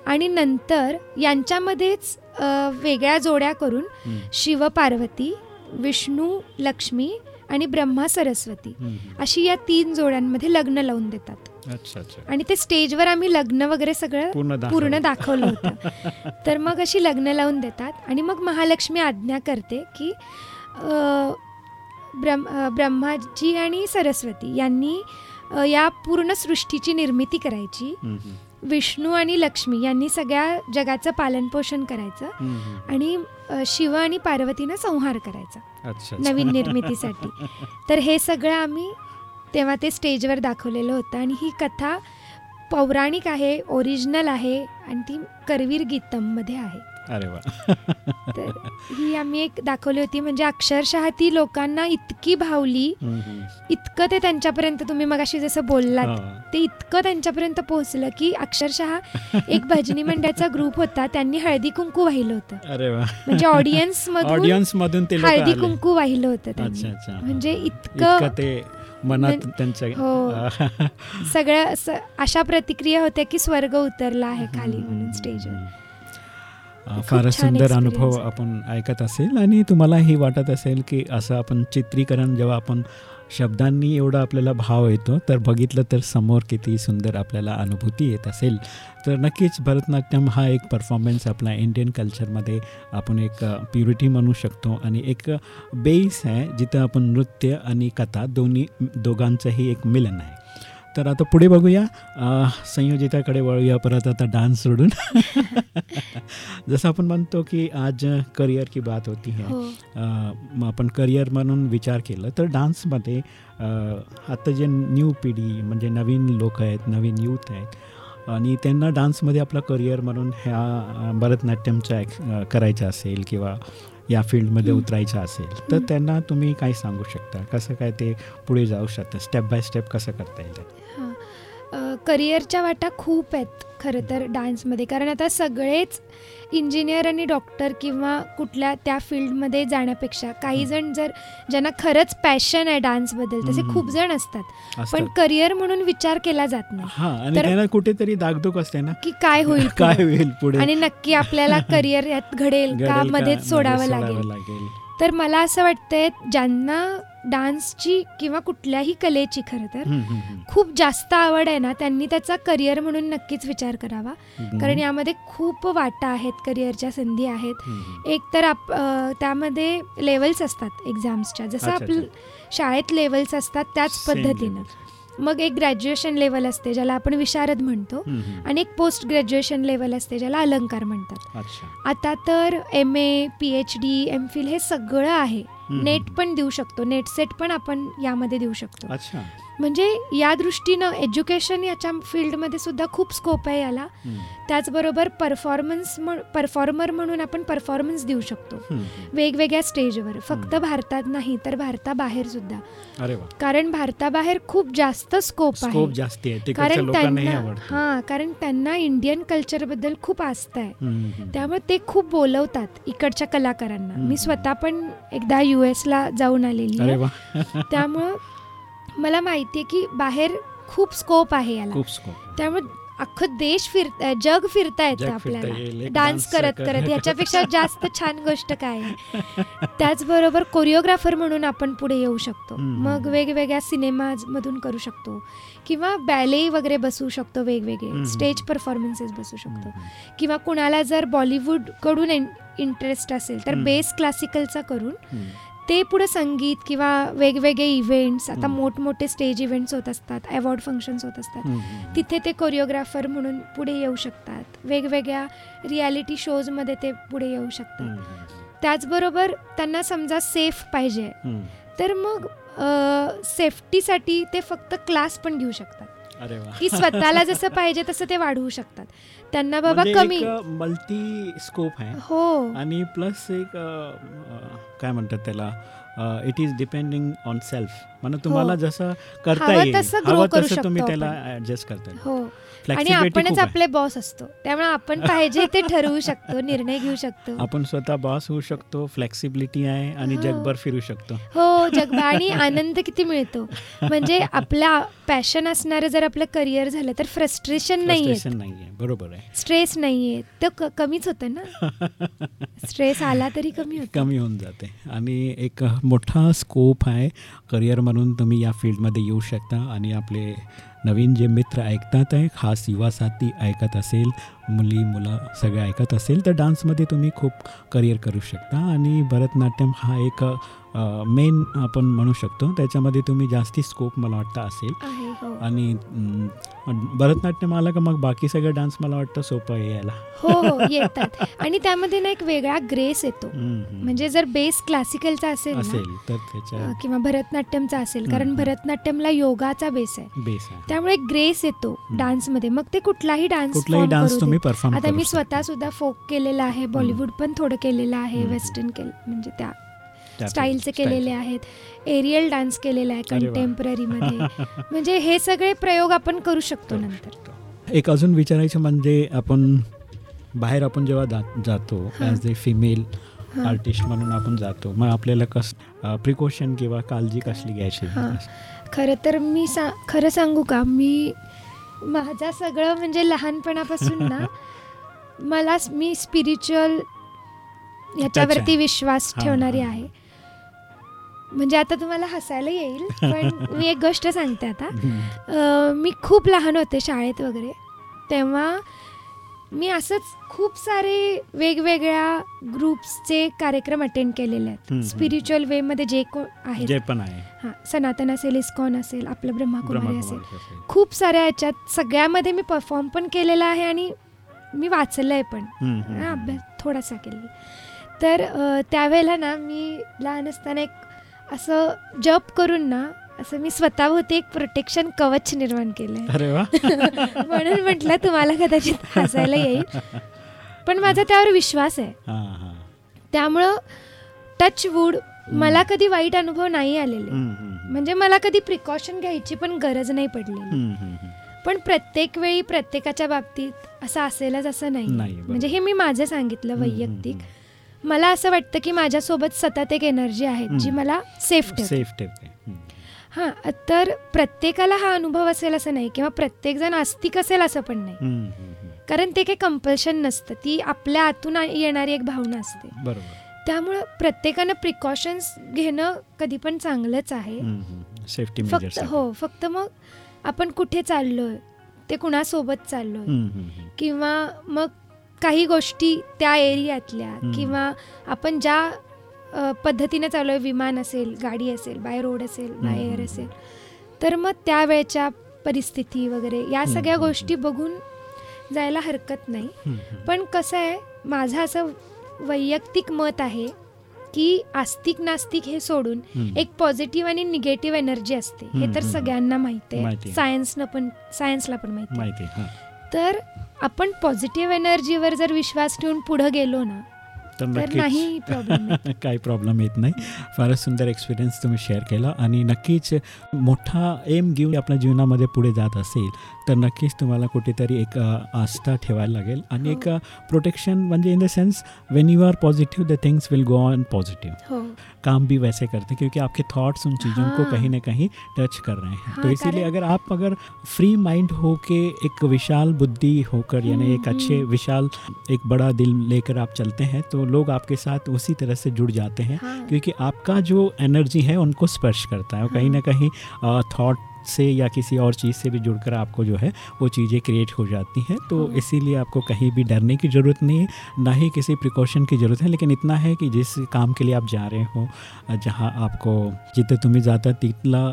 आणि नंतर यांच्यामध्येच वेगळ्या जोड्या करून शिव पार्वती विष्णू लक्ष्मी आणि ब्रह्मा सरस्वती. अशी या तीन जोड्यांमध्ये लग्न लावून देतात अच्छा आणि ते स्टेजवर आम्ही लग्न वगैरे सगळं पूर्ण दाखवलं. होतं तर मग अशी लग्न लावून देतात आणि मग महालक्ष्मी आज्ञा करते की ब्रह्म ब्रह्माजी आणि सरस्वती यांनी या पूर्ण सृष्टीची निर्मिती करायची. विष्णू आणि लक्ष्मी यांनी सगळ्या जगाचं पालनपोषण करायचं. आणि शिव आणि पार्वतीनं संहार करायचा. नवीन निर्मितीसाठी तर हे सगळं आम्ही तेव्हा ते स्टेजवर दाखवलेलं होतं. आणि ही कथा पौराणिक आहे ओरिजिनल आहे आणि ती करवीर गीतममध्ये आहे. अरे वा. तर ही आम्ही एक दाखवली होती. म्हणजे अक्षरशः ती लोकांना इतकी भावली. इतकं ते त्यांच्यापर्यंत तुम्ही मगाशी जसं बोललात हा. ते इतकं त्यांच्यापर्यंत पोहोचलं की अक्षरशः एक भजनी मंडळाचा ग्रुप होता. त्यांनी हळदी कुंकू वाहिलं होतं. अरे वा. म्हणजे ऑडियन्स मधून हळदी. कुंकू वाहिलं होतं म्हणजे इतकं मनात म्हण- त्यांच्या हो. (laughs) सगळ्या अशा प्रतिक्रिया होत्या की स्वर्ग उतरला आहे खाली म्हणून स्टेजवर फारच सुंदर अनुभव. आपण ऐकत असेल आणि तुम्हालाही वाटत असेल की असं आपण चित्रीकरण जेव्हा आपण शब्दांनी एवढा आपल्याला भाव येतो तर बघितलं तर समोर किती सुंदर आपल्याला अनुभूती येत असेल. तर नक्कीच भरतनाट्यम हा एक परफॉर्मन्स आपला इंडियन कल्चरमध्ये आपण एक प्युरिटी म्हणू शकतो आणि एक बेस आहे जिथं आपण नृत्य आणि कथा दोन्ही दोघांचंही एक मिलन आहे. तर आता पुढे बघूया. संयोजिताकडे वळूया परत आता डान्स सोडून. (laughs) जसं आपण म्हणतो की आज करिअर की बात होती है. हो. मग आपण करिअर म्हणून विचार केलं तर डान्समध्ये आता जे न्यू पिढी म्हणजे नवीन लोक आहेत नवीन यूथ आहेत आणि त्यांना डान्समध्ये आपला करिअर म्हणून ह्या अ, भरतनाट्यमचा एक अ, करायचं असेल किंवा या फील्डमध्ये. उतरायचं असेल तर. त्यांना तुम्ही काय सांगू शकता? कसं काय ते पुढे जाऊ शकतं? स्टेप बाय स्टेप कसं करता येईल? करिअरच्या वाटा खूप आहेत खरं तर डान्समध्ये. कारण आता सगळेच इंजिनियर आणि डॉक्टर किंवा कुठल्या त्या फील्डमध्ये जाण्यापेक्षा काही जण जर ज्यांना खरंच पॅशन आहे डान्सबद्दल तसे. खूप जण असतात. पण करिअर म्हणून विचार केला जात नाही. कुठेतरी दागदुख असते ना. की काय होईल (laughs) काय? होईल पुढे? आणि नक्की आपल्याला (laughs) करिअर यात घडेल का? मध्येच सोडावं लागेल. तर मला असं वाटतंय ज्यांना डान्सची किंवा कुठल्याही कलेची खरं तर. खूप जास्त आवड आहे ना त्यांनी त्याचा करिअर म्हणून नक्कीच विचार करावा. कारण यामध्ये खूप वाटा आहेत करिअरच्या संधी आहेत. एक तर आप त्यामध्ये लेवल्स असतात एक्झाम्सच्या जसं आपलं शाळेत लेवल्स असतात त्याच पद्धतीनं. मग एक ग्रॅज्युएशन लेवल असते ज्याला आपण विशारद म्हणतो. आणि एक पोस्ट ग्रॅज्युएशन लेवल असते ज्याला अलंकार म्हणतात. आता तर M A P H D M phil हे सगळं आहे. नेट. पण देऊ शकतो नेट सेट पण आपण यामध्ये देऊ शकतो. अच्छा. म्हणजे या दृष्टीनं एज्युकेशन याच्या फील्डमध्ये सुद्धा खूप स्कोप आहे याला. त्याचबरोबर परफॉर्मन्स परफॉर्मर म्हणून आपण परफॉर्मन्स देऊ शकतो. वेगवेगळ्या स्टेजवर फक्त भारतात नाही तर भारताबाहेर सुद्धा. कारण भारताबाहेर खूप जास्त स्कोप स्कोप आहे. कारण त्यांना हा कारण त्यांना इंडियन कल्चरबद्दल खूप आस्था आहे. त्यामुळे ते खूप बोलवतात इकडच्या कलाकारांना. मी स्वतः पण एकदा यू ला जाऊन आलेली (laughs) त्यामुळं मला माहिती आहे की बाहेर खूप स्कोप आहे याला. खूप स्कोप त्यामुळे अख्खं देश फिर जग फिरता येतं आपल्याला. डान्स करत करत- ह्याच्यापेक्षा जास्त छान गोष्ट काय आहे? त्याचबरोबर कोरिओग्राफर म्हणून आपण पुढे येऊ शकतो. मग वेगवेगळ्या सिनेमाज मधून करू शकतो. किंवा बॅले वगैरे बसवू शकतो. वेगवेगळे. स्टेज परफॉर्मन्सेस बसवू शकतो. किंवा कुणाला जर बॉलिवूडकडून इंटरेस्ट असेल तर. बेस क्लासिकलचा करून. ते पुढे संगीत किंवा वेगवेगळे इव्हेंट्स आता. मोठमोठे स्टेज इव्हेंट्स होत असतात अवॉर्ड फंक्शन्स होत असतात. तिथे ते कोरिओग्राफर म्हणून पुढे येऊ शकतात. वेगवेगळ्या रियालिटी शोजमध्ये ते पुढे येऊ शकतात. त्याचबरोबर त्यांना समजा सेफ पाहिजे. तर मग सेफ्टीसाठी ते फक्त क्लास पण घेऊ शकतात. की स्वतःला जसं पाहिजे तसं ते वाढवू शकतात. त्यांना बाबा कमी मल्टी स्कोप आहे हो आणि प्लस एक काय म्हणतात त्याला it is depending on self म्हणजे तुम्हाला जसं करता हो. येईल तसं तुम्ही त्याला. ऍडजस्ट करता येईल. हो आणि आपणच. आपले बॉस असतो. त्यामुळे आपण पाहिजे ते ठरवू शकतो (laughs) निर्णय घेऊ शकतो. आपण स्वतः बॉस होऊ शकतो फ्लेक्सिबिलिटी आहे आणि हो. जगभर फिरू शकतो. हो जगभर. आणि आनंद किती मिळतो. म्हणजे आपला पॅशन असणारं जर आपलं करिअर झालं तर फ्रस्ट्रेशन नाहीये बरोबर आहे. स्ट्रेस नाही येत तर कमीच होतं ना? (laughs) स्ट्रेस आला तरी कमी होतं. कमी होऊन जाते. आणि एक मोठा स्कोप आहे करिअर म्हणून तुम्ही या फील्डमध्ये येऊ शकता आणि आपले नवीन जे मित्र ऐकतात आहे खास युवा साथी ऐकत असेल मुली मुलं सगळे ऐकत असेल तर डान्समध्ये तुम्ही खूप करिअर करू शकता. आणि भरतनाट्यम हा एक मेन आपण म्हणू शकतो. त्याच्यामध्ये तुम्ही जास्ती स्कोप मला वाटतं असेल. हो. आणि भरतनाट्यम आला का मग बाकी सगळं डान्स मला वाटतं सोपं आहे यायला. हो हो येतात. आणि त्यामध्ये ना एक वेगळा ग्रेस येतो. म्हणजे जर बेस क्लासिकलचा असेल असेल तर त्याच्या किंवा भरतनाट्यमचा असेल कारण. भरतनाट्यमला योगाचा बेस आहे. बेस आहे. त्यामुळे एक ग्रेस येतो डान्समध्ये मग ते कुठलाही डान्स कुठलाही डान्स तुम्ही परफॉर्म आता मी स्वतः सुद्धा फोक केलेला आहे बॉलिवूड पण थोडं केलेलं आहे. वेस्टर्न केलं म्हणजे त्या स्टाईलचे केलेले आहेत एरियल डान्स केलेला आहे अरे वा. कंटेम्पररी मध्ये (laughs) म्हणजे हे सगळे प्रयोग आपण करू शकतो नंतर एक अजून विचारायचं म्हणजे आपण बाहेर आपण जेव्हा जातो. ॲज ए फिमेल. आर्टिस्ट म्हणून आपण जातो मग आपल्याला कस प्रिकॉशन किंवा काळजी कसली घ्यायची. खरं तर मी सा खरं सांगू का मी माझा सगळं म्हणजे लहानपणापासून ना (laughs) मला मी स्पिरिच्युअल ह्याच्यावरती. विश्वास ठेवणारी. आहे म्हणजे आता तुम्हाला हसायला येईल (laughs) पण मी एक गोष्ट सांगते आता. मी खूप लहान होते शाळेत वगैरे. तेव्हा मी असंच खूप सारे वेगवेगळ्या ग्रुप्सचे कार्यक्रम अटेंड केलेले आहेत. स्पिरिच्युअल वेमध्ये जे कोण आहेत. जे पण आहे. हां सनातन असेल इस्कॉन असेल आपलं ब्रह्माकुमारी असेल. खूप साऱ्या याच्यात सगळ्यामध्ये मी परफॉर्म पण केलेला आहे आणि मी वाचलं आहे पण हा. अभ्यास थोडासा केलेला तर त्यावेळेला ना मी लहान असताना एक असं जप करून ना असं मी स्वतःभोवती एक प्रोटेक्शन कवच निर्माण केलं अरे वा. (laughs) म्हणून म्हटलं तुम्हाला कदाचित हसायला येईल. पण माझा त्यावर विश्वास आहे. हां हां. त्यामुळं टच वूड मला कधी वाईट अनुभव नाही आलेले. म्हणजे मला कधी प्रिकॉशन घ्यायची पण गरज नाही हम्म. पण प्रत्येक वेळी प्रत्येकाच्या बाबतीत असं असेलच असं नाही. म्हणजे हे मी माझं सांगितलं वैयक्तिक. मला असं वाटतं की माझ्यासोबत सतत एक एनर्जी आहे जी. मला सेफ सेफ ठेवते. हां तर प्रत्येकाला हा अनुभव असेल असं नाही किंवा प्रत्येकजण आस्तिक असेल असं पण नाही. कारण ते काही कंपल्शन नसतं ती आपल्या आतून येणारी एक भावना असते. बरोबर. त्यामुळं प्रत्येकानं प्रिकॉशन्स घेणं कधी पण चांगलंच आहे. सेफ्टी फक्त हो फक्त मग आपण कुठे चाललोय ते कुणासोबत चाललोय किंवा मग काही गोष्टी त्या एरियातल्या. किंवा आपण ज्या पद्धतीने चालू आहे विमान असेल गाडी असेल बाय रोड असेल बाय एअर असेल तर मग त्यावेळच्या परिस्थिती वगैरे या सगळ्या गोष्टी बघून जायला हरकत नाही पण कसं आहे माझं असं वैयक्तिक मत आहे की आस्तिक नास्तिक हे सोडून. एक पॉझिटिव्ह आणि निगेटिव्ह एनर्जी असते हे तर. सगळ्यांना माहिती आहे. सायन्सनं पण सायन्सला पण माहिती आहे. तर आपण पॉझिटिव्ह एनर्जीवर जर विश्वास ठेवून पुढे गेलो ना तर नाही प्रॉब्लेम (laughs) काही प्रॉब्लेम येत नाही. फारच सुंदर एक्सपिरियन्स तुम्ही शेअर केला आणि नक्कीच मोठा एम घेऊन आपल्या जीवनामध्ये पुढे जात असेल तर नक्कीच तुम्हाला कुठेतरी एक आस्था ठेवायला लागेल. आणि एक प्रोटेक्शन म्हणजे in the sense when you are positive the things will go on positive काम भी वैसे करते हैं क्योंकि आपके थॉट्स उन चीज़ों हाँ। को हाँ। कहीं ना कहीं टच कर रहे हैं। तो हाँ, इसीलिए अगर आप अगर फ्री माइंड हो के एक विशाल बुद्धि होकर यानी एक अच्छे हम्म। विशाल एक बड़ा दिल लेकर आप चलते हैं तो लोग आपके साथ उसी तरह से जुड़ जाते हैं हाँ। क्योंकि आपका जो एनर्जी है उनको स्पर्श करता है। और कहीं ना कहीं थॉट से या किसी और चीज़ से भी जुड़कर आपको जो है वो चीज़ें क्रिएट हो जाती हैं। तो हाँ। इसीलिए आपको कहीं भी डरने की ज़रूरत नहीं है ना ही किसी प्रिकॉशन की ज़रूरत है लेकिन इतना है कि जिस काम के लिए आप जा रहे हो जहाँ आपको जिथं तुम्ही जाता तिथलं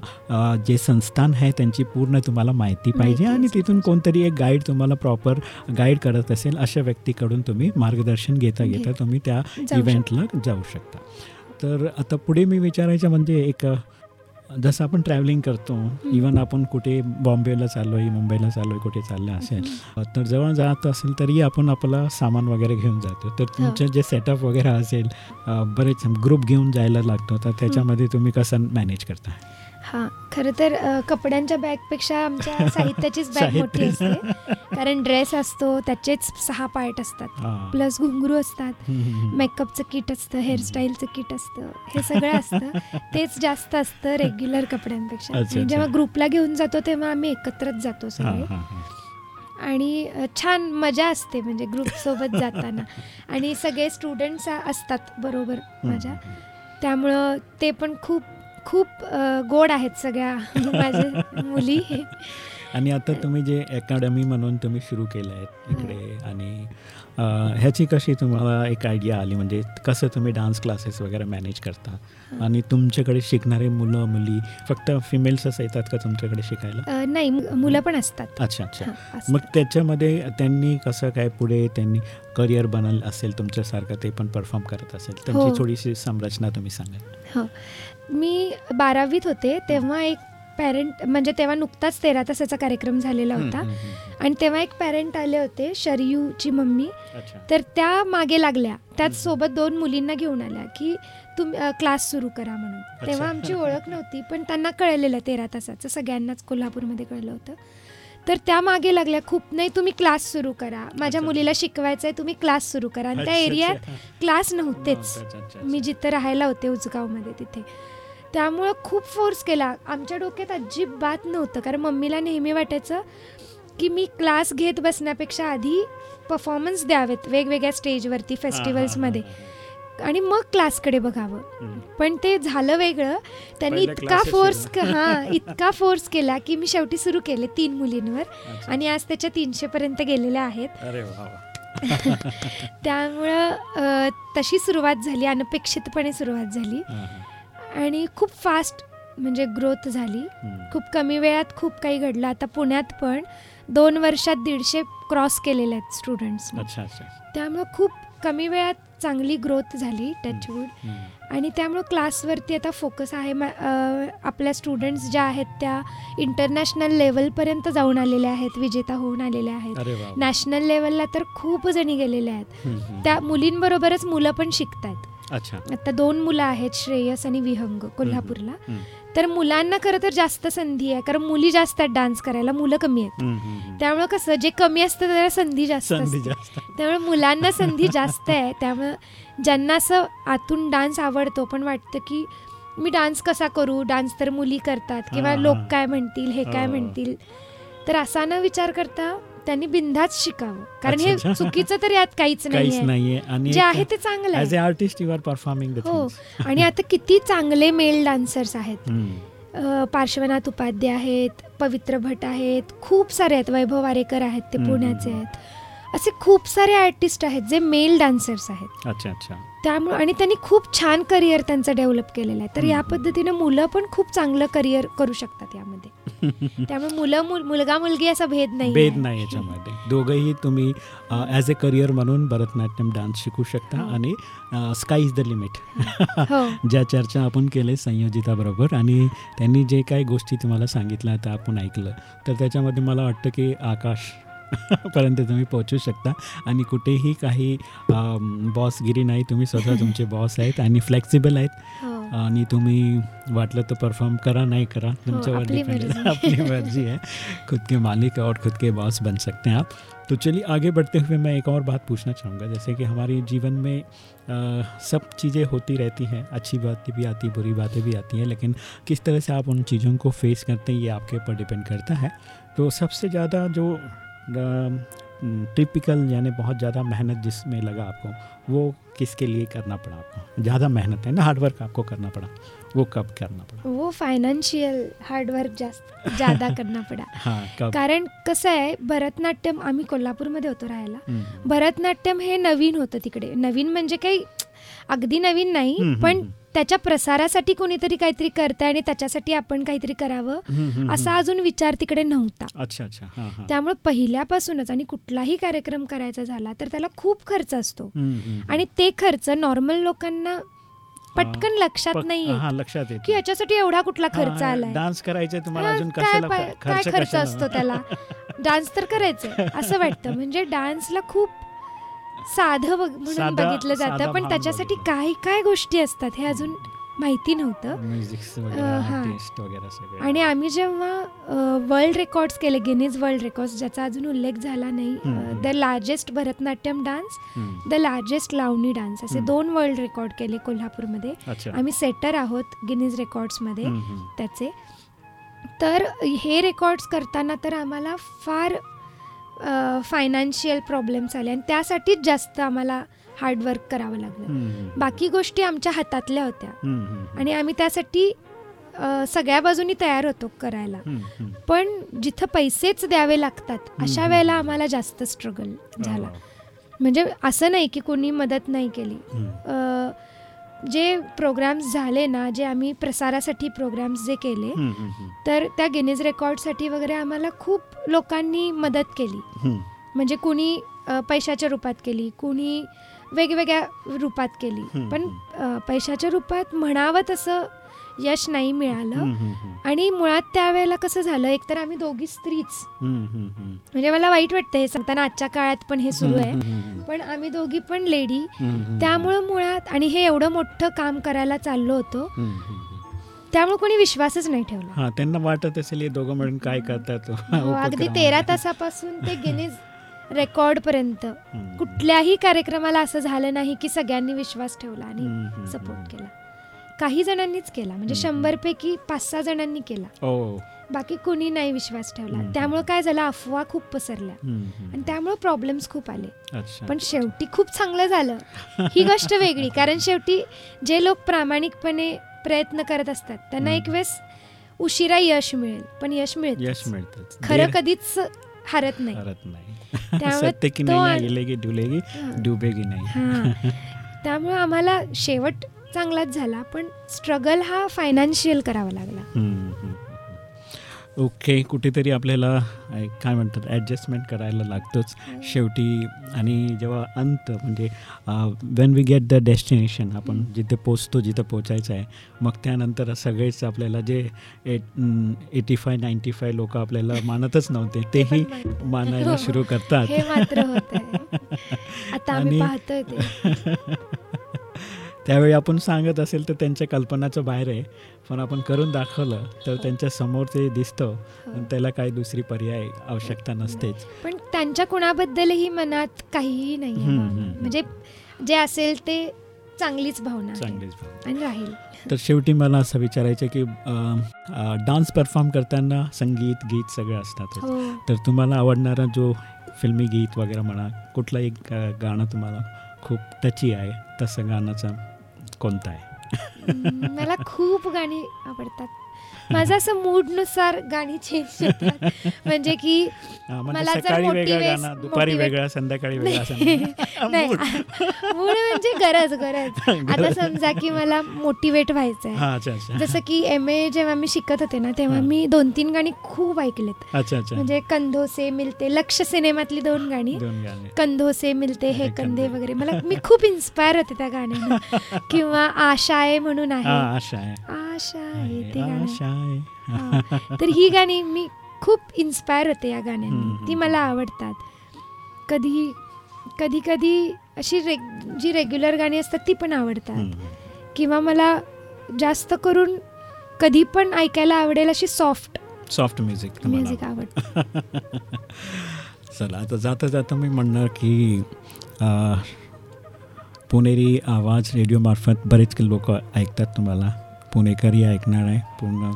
जे संस्थान आहे त्यांची पूर्ण तुम्हाला माहिती पाहिजे आणि तिथून कोणतरी एक गाईड तुम्हाला प्रॉपर गाईड करत असेल अशा व्यक्तीकडून तुम्ही मार्गदर्शन घेता घेता तुम्ही त्या इव्हेंटला जाऊ शकता. तर आता पुढे मी विचारायचं म्हणजे एक जसं आपण ट्रॅव्हलिंग करतो इवन आपण कुठे बॉम्बेला चाललो आहे मुंबईला चाललो आहे कुठे चाललं असेल तर जवळ जात असेल तरी आपण आपला सामान वगैरे घेऊन जातो. तर तुमचं जे सेटअप वगैरे असेल बरेच ग्रुप घेऊन जायला लागतो तर त्याच्यामध्ये तुम्ही कसं मॅनेज करता? हां खरं तर कपड्यांच्या बॅगपेक्षा आमच्या (laughs) साहित्याचीच बॅग मोठी. असते कारण ड्रेस असतो त्याचेच सहा पार्ट असतात. प्लस घुंगरू असतात. मेकअपचं किट असतं हेअरस्टाईलचं किट असतं हे सगळं असतं तेच जास्त असतं रेग्युलर कपड्यांपेक्षा जेव्हा. ग्रुपला घेऊन जातो तेव्हा आम्ही एकत्रच जातो सगळे. आणि छान मजा असते म्हणजे ग्रुपसोबत जाताना आणि सगळे स्टुडंट्स असतात बरोबर माझ्या त्यामुळं ते पण खूप खूप गोड आहेत सगळ्या (laughs) माझ्या मुली. आणि आता तुम्ही जे अकॅडमी म्हणून तुम्ही सुरू केलं आहे इकडे आणि ह्याची कशी तुम्हाला एक आयडिया आली? म्हणजे कसं तुम्ही डान्स क्लासेस वगैरे मॅनेज करता? आणि तुमच्याकडे शिकणारे मुलं मुली फक्त फिमेल्सच येतात का तुमच्याकडे शिकायला? नाही मुलं पण असतात. अच्छा अच्छा. मग त्याच्यामध्ये त्यांनी कसं काय पुढे त्यांनी करिअर बनल असेल तुमच्यासारखं ते पण परफॉर्म करत असेल. हो. त्यांची थोडीशी संरचना तुम्ही सांगा हो. मी बारावीत होते तेव्हा एक पॅरेंट म्हणजे तेव्हा नुकताच तेरा तासाचा कार्यक्रम झालेला होता. आणि तेव्हा एक पॅरेंट आले होते शरयूची मम्मी. तर त्या मागे लागल्या. त्याच सोबत दोन मुलींना घेऊन आल्या की तुम्ही क्लास सुरू करा म्हणून. तेव्हा आमची ओळख नव्हती पण त्यांना कळलेलं तेरा तासाचं. सगळ्यांनाच कोल्हापूरमध्ये कळलं होतं. तर त्या मागे लागल्या. खूप नाही तुम्ही क्लास सुरू करा. माझ्या. मुलीला शिकवायचं आहे तुम्ही क्लास सुरू करा. आणि त्या एरियात. क्लास नव्हतेच. मी जिथं राहायला होते उजगावमध्ये तिथे. त्यामुळं खूप फोर्स केला. आमच्या डोक्यात अजिबात नव्हतं. कारण मम्मीला नेहमी वाटायचं की मी क्लास घेत बसण्यापेक्षा आधी परफॉर्मन्स द्यावेत. वेगवेगळ्या स्टेजवरती फेस्टिवल्समध्ये आणि मग क्लासकडे बघावं. पण ते झालं वेगळं त्यांनी इतका फोर्स. हां इतका फोर्स केला की मी शेवटी सुरू केले तीन मुलींवर. आणि आज त्याच्या तीनशेपर्यंत गेलेल्या आहेत. (laughs) त्यामुळं तशी सुरुवात झाली अनपेक्षितपणे सुरुवात झाली. आणि खूप फास्ट म्हणजे ग्रोथ झाली. खूप कमी वेळात खूप काही घडलं आता पुण्यात पण दोन वर्षात दीडशे क्रॉस केलेले आहेत स्टुडंट्स त्यामुळं खूप कमी वेळात चांगली ग्रोथ झाली टचवूड. आणि त्यामुळं क्लासवरती आता फोकस आहे आपल्या स्टुडंट्स ज्या आहेत त्या इंटरनॅशनल लेवलपर्यंत जाऊन आलेल्या आहेत विजेता होऊन आलेल्या आहेत. नॅशनल लेवलला तर खूप जणी गेलेल्या आहेत. त्या मुलींबरोबरच मुलं पण शिकतात अच्छा आता दोन मुलं आहेत श्रेयस आणि विहंग कोल्हापूरला. तर मुलांना खरं तर जास्त संधी आहे. कारण मुली जास्त आहेत डान्स करायला मुलं कमी आहेत. त्यामुळे कसं जे कमी असतं त्याला संधी जास्त त्यामुळे मुलांना संधी जास्त आहे. त्यामुळं ज्यांना असं आतून डान्स आवडतो पण वाटतं की मी डान्स कसा करू? डान्स तर मुली करतात. किंवा लोक. काय म्हणतील हे काय. म्हणतील? तर असा न विचार करता त्यांनी बिंदाच शिकावं. कारण हे. चुकीचं तर यात काहीच काहीच नाही नाहीये जे आहे ते चांगलं आहे. आर्टिस्ट यू आर परफॉर्मिंग हो. (laughs) आणि आता किती चांगले मेल डान्सर्स आहेत. पार्श्वनाथ उपाध्याय आहेत पवित्र भट आहेत खूप सारे आहेत. वैभव वारेकर आहेत ते पुण्याचे. आहेत. असे खूप सारे आर्टिस्ट आहेत जे मेल डान्सर्स आहेत. अच्छा अच्छा. त्यामुळे आणि त्यांनी खूप छान करिअर त्यांचं डेव्हलप केलेलं आहे तर या. पद्धतीनं मुलं पण खूप चांगलं करिअर करू शकतात यामध्ये (laughs) त्यामुळे मुलं मुल- मुलगा मुलगी असा भेद नाही भेद. नाही याच्यामध्ये दोघंही तुम्ही ॲज अ करिअर म्हणून भरतनाट्यम डान्स शिकू शकता हो. आणि स्काय इज द लिमिट ज्या चर्चा आपण केले संयोजिताबरोबर आणि त्यांनी जे काही गोष्टी तुम्हाला सांगितल्या त्या आपण ऐकलं तर त्याच्यामध्ये मला वाटतं की आकाश पर्यंत तुम्ही पोहोचू शकता. आणि कुठेही काही बॉसगिरी नाही. तुम्ही स्वतः तुमचे बॉस आहेत आणि फ्लेक्सिबल आहेत. हो. आणि तुम्ही वाटलं तर परफॉर्म करा नहीं करा. तुमच्यावर डिपेंड मर्ज़ी. अपनी मर्ज़ी है खुद के मालिक और खुद के बॉस बन सकते हैं आप. तो चलिए आगे बढ़ते हुए मैं एक और बात पूछना चाहूँगा. जैसे कि हमारे जीवन में अ, सब चीज़ें होती रहती हैं. अच्छी बातें भी आती बुरी बातें भी आती हैं. लेकिन किस तरह से आप उन चीज़ों को फेस करते हैं ये आपके ऊपर डिपेंड करता है. तो सबसे ज़्यादा जो टिपिकल यानी बहुत ज़्यादा मेहनत जिसमें लगा आपको वो किसके लिए करना पड़ा आपको? ज़्यादा मेहनत है ना हार्डवर्क आपको करना पड़ा। वो कब करना पड़ा? वो फायनान्शियल हार्डवर्क जास्त ज्यादा करना पडा। हाँ कारण कसं आहे भरतनाट्यम आम्ही कोल्हापूरमध्ये होतो राहायला. भरतनाट्यम हे नवीन होतं तिकडे. नवीन म्हणजे काही अगदी नवीन नाही पण. त्याच्या प्रसारासाठी कोणीतरी काहीतरी करतंय आणि त्याच्यासाठी आपण काहीतरी करावं असा अजून विचार तिकडे नव्हता. अच्छा अच्छा. त्यामुळे पहिल्यापासूनच आणि कुठलाही कार्यक्रम करायचा झाला तर त्याला खूप खर्च असतो. आणि ते खर्च नॉर्मल लोकांना पटकन लक्षात पक- नाही हा लक्षात येत की याच्यासाठी एवढा कुठला खर्च आलाय? डान्स करायचं तुम्हाला अजून काय खर्च? असतो त्याला? (laughs) डान्स तर करायचंय असं वाटतं. म्हणजे डान्सला खूप साधं म्हणून बघितलं जातं पण त्याच्यासाठी. काय काय गोष्टी असतात हे अजून माहिती नव्हतं हा. आणि आम्ही जेव्हा वर्ल्ड रेकॉर्ड्स केले गिनीज वर्ल्ड रेकॉर्ड्स ज्याचा अजून उल्लेख झाला नाही. The largest Bharatanatyam dance the largest Lavani dance असे. दोन वर्ल्ड रेकॉर्ड केले कोल्हापूरमध्ये आम्ही सेटर आहोत गिनीज रेकॉर्ड्समध्ये. त्याचे तर हे रेकॉर्ड्स करताना तर आम्हाला फार फायनान्शियल प्रॉब्लेम्स आले आणि त्यासाठीच जास्त आम्हाला हार्डवर्क करावं लागलं. बाकी गोष्टी आमच्या हातातल्या होत्या. आणि आम्ही त्यासाठी सगळ्या बाजूनी तयार होतो करायला. पण जिथं पैसेच द्यावे लागतात अशा. वेळेला आम्हाला जास्त स्ट्रगल झाला. म्हणजे असं नाही की कोणी मदत नाही केली. जे प्रोग्राम्स झाले ना जे आम्ही प्रसारासाठी प्रोग्राम्स जे केले तर त्या गिनीज रेकॉर्डसाठी वगैरे आम्हाला खूप लोकांनी मदत केली. म्हणजे कुणी पैशाच्या रूपात केली कुणी वेगवेगळ्या रूपात केली. पण पैशाच्या रूपात म्हणावं तसं यश नाही मिळालं. आणि मुळात त्यावेळेला कसं झालं एकतर आम्ही दोघी स्त्रीच. म्हणजे मला वाईट वाटतं हे सांगताना आजच्या काळात पण हे सुरू आहे पण आम्ही दोघी पण लेडी. त्यामुळं मुळात आणि हे एवढं मोठं काम करायला चाललो होतो. त्यामुळे कोणी विश्वासच नाही ठेवला हा त्यांना वाटत असेल हे दोघं मिळून काय करतात हो, (laughs) अगदी. तेरा तासापासून ते गिनीज (laughs) रेकॉर्ड पर्यंत. कुठल्याही कार्यक्रमाला असं झालं नाही की सगळ्यांनी विश्वास ठेवला आणि सपोर्ट केला काही जणांनीच केला. म्हणजे. शंभर पैकी पाच सहा जणांनी केला. ओ बाकी कोणी नाही विश्वास ठेवला. त्यामुळे काय झालं? अफवा खूप पसरल्या. आणि त्यामुळे प्रॉब्लेम्स खूप आले. पण शेवटी खूप चांगलं झालं. ही गोष्ट वेगळी. (laughs) कारण शेवटी जे लोक प्रामाणिकपणे प्रयत्न करत असतात त्यांना. एक वेळेस उशिरा यश मिळेल. पण यश मिळत यश मिळतं खरं कधीच हरत नाही. त्यामुळे हा. हा. त्यामुळे आम्हाला शेवट चांगलाच झाला पण स्ट्रगल हा फायनान्शियल करावा लागला. ओके कुठेतरी आपल्याला काय म्हणतात ॲडजस्टमेंट करायला लागतोच. शेवटी आणि जेव्हा अंत म्हणजे when we get the destination आपण जिथे पोचतो जिथं पोचायचं आहे मग त्यानंतर सगळेच आपल्याला जे eight eighty five ninety five लोक आपल्याला मानतच नव्हते तेही. मानायला हो. सुरू करतात. हे आता आम्ही पाहतोय (laughs) त्यावेळी आपण सांगत असेल तर त्यांच्या कल्पनाचं बाहेर आहे. पण आपण करून दाखवलं तर त्यांच्यासमोर ते दिसतं. आणि त्याला काही दुसरी पर्याय आवश्यकता नसतेच. पण त्यांच्या कुणाबद्दलही मनात काहीही नाही. म्हणजे जे असेल ते चांगलीच भावना. चांगलीच भावना. राहील. तर शेवटी मला असं विचारायचं की डान्स परफॉर्म करताना संगीत गीत सगळं असतात हो. तर तुम्हाला आवडणारा जो फिल्मी गीत वगैरे म्हणा कुठलं एक गाणं तुम्हाला खूप टची आहे तसं गाण्याचं कोणता आहे? मला खूप गाणी आवडतात. माझं असं मूडनुसार गाणी चेंज होतात. म्हणजे की म्हणजे मला जर सकाळी वेगळं motivate- गाणं दुपारी वेगळं संध्याकाळी वेगळं नाही. मूड म्हणजे गरज (laughs) गरज. आता समजा की मला मोटिवेट व्हायचं आहे हा जसं की एम ए जेव्हा मी शिकत होते ना तेव्हा. मी दोन तीन गाणी खूप ऐकलेत. म्हणजे कंधो से मिलते लक्ष सिनेमातली दोन गाणी. दोन गाणे. कंधो से मिलते हे कंधे. वगैरे. मला मी खूप इन्स्पायर होते त्या गाण्यानं. (laughs) किंवा आशा आहे म्हणून आहे. आशा आहे. आशा आहे ते गाणं. आहे हा. तर ही गाणी मी खूप इन्स्पायर होते या गाण्यांनी. ती मला आवडतात. कधी कधी कधी अशी रेग जी रेग्युलर गाणी असतात ती पण आवडतात. किंवा मला जास्त करून कधी पण ऐकायला आवडेल अशी सॉफ्ट सॉफ्ट म्युझिक म्युझिक आवडतं चला आता जाता जाता मी म्हणणार की पुणेरी आवाज रेडिओमार्फत बरेच लोक ऐकतात तुम्हाला. पुणेकरही ऐकणार आहे पूर्ण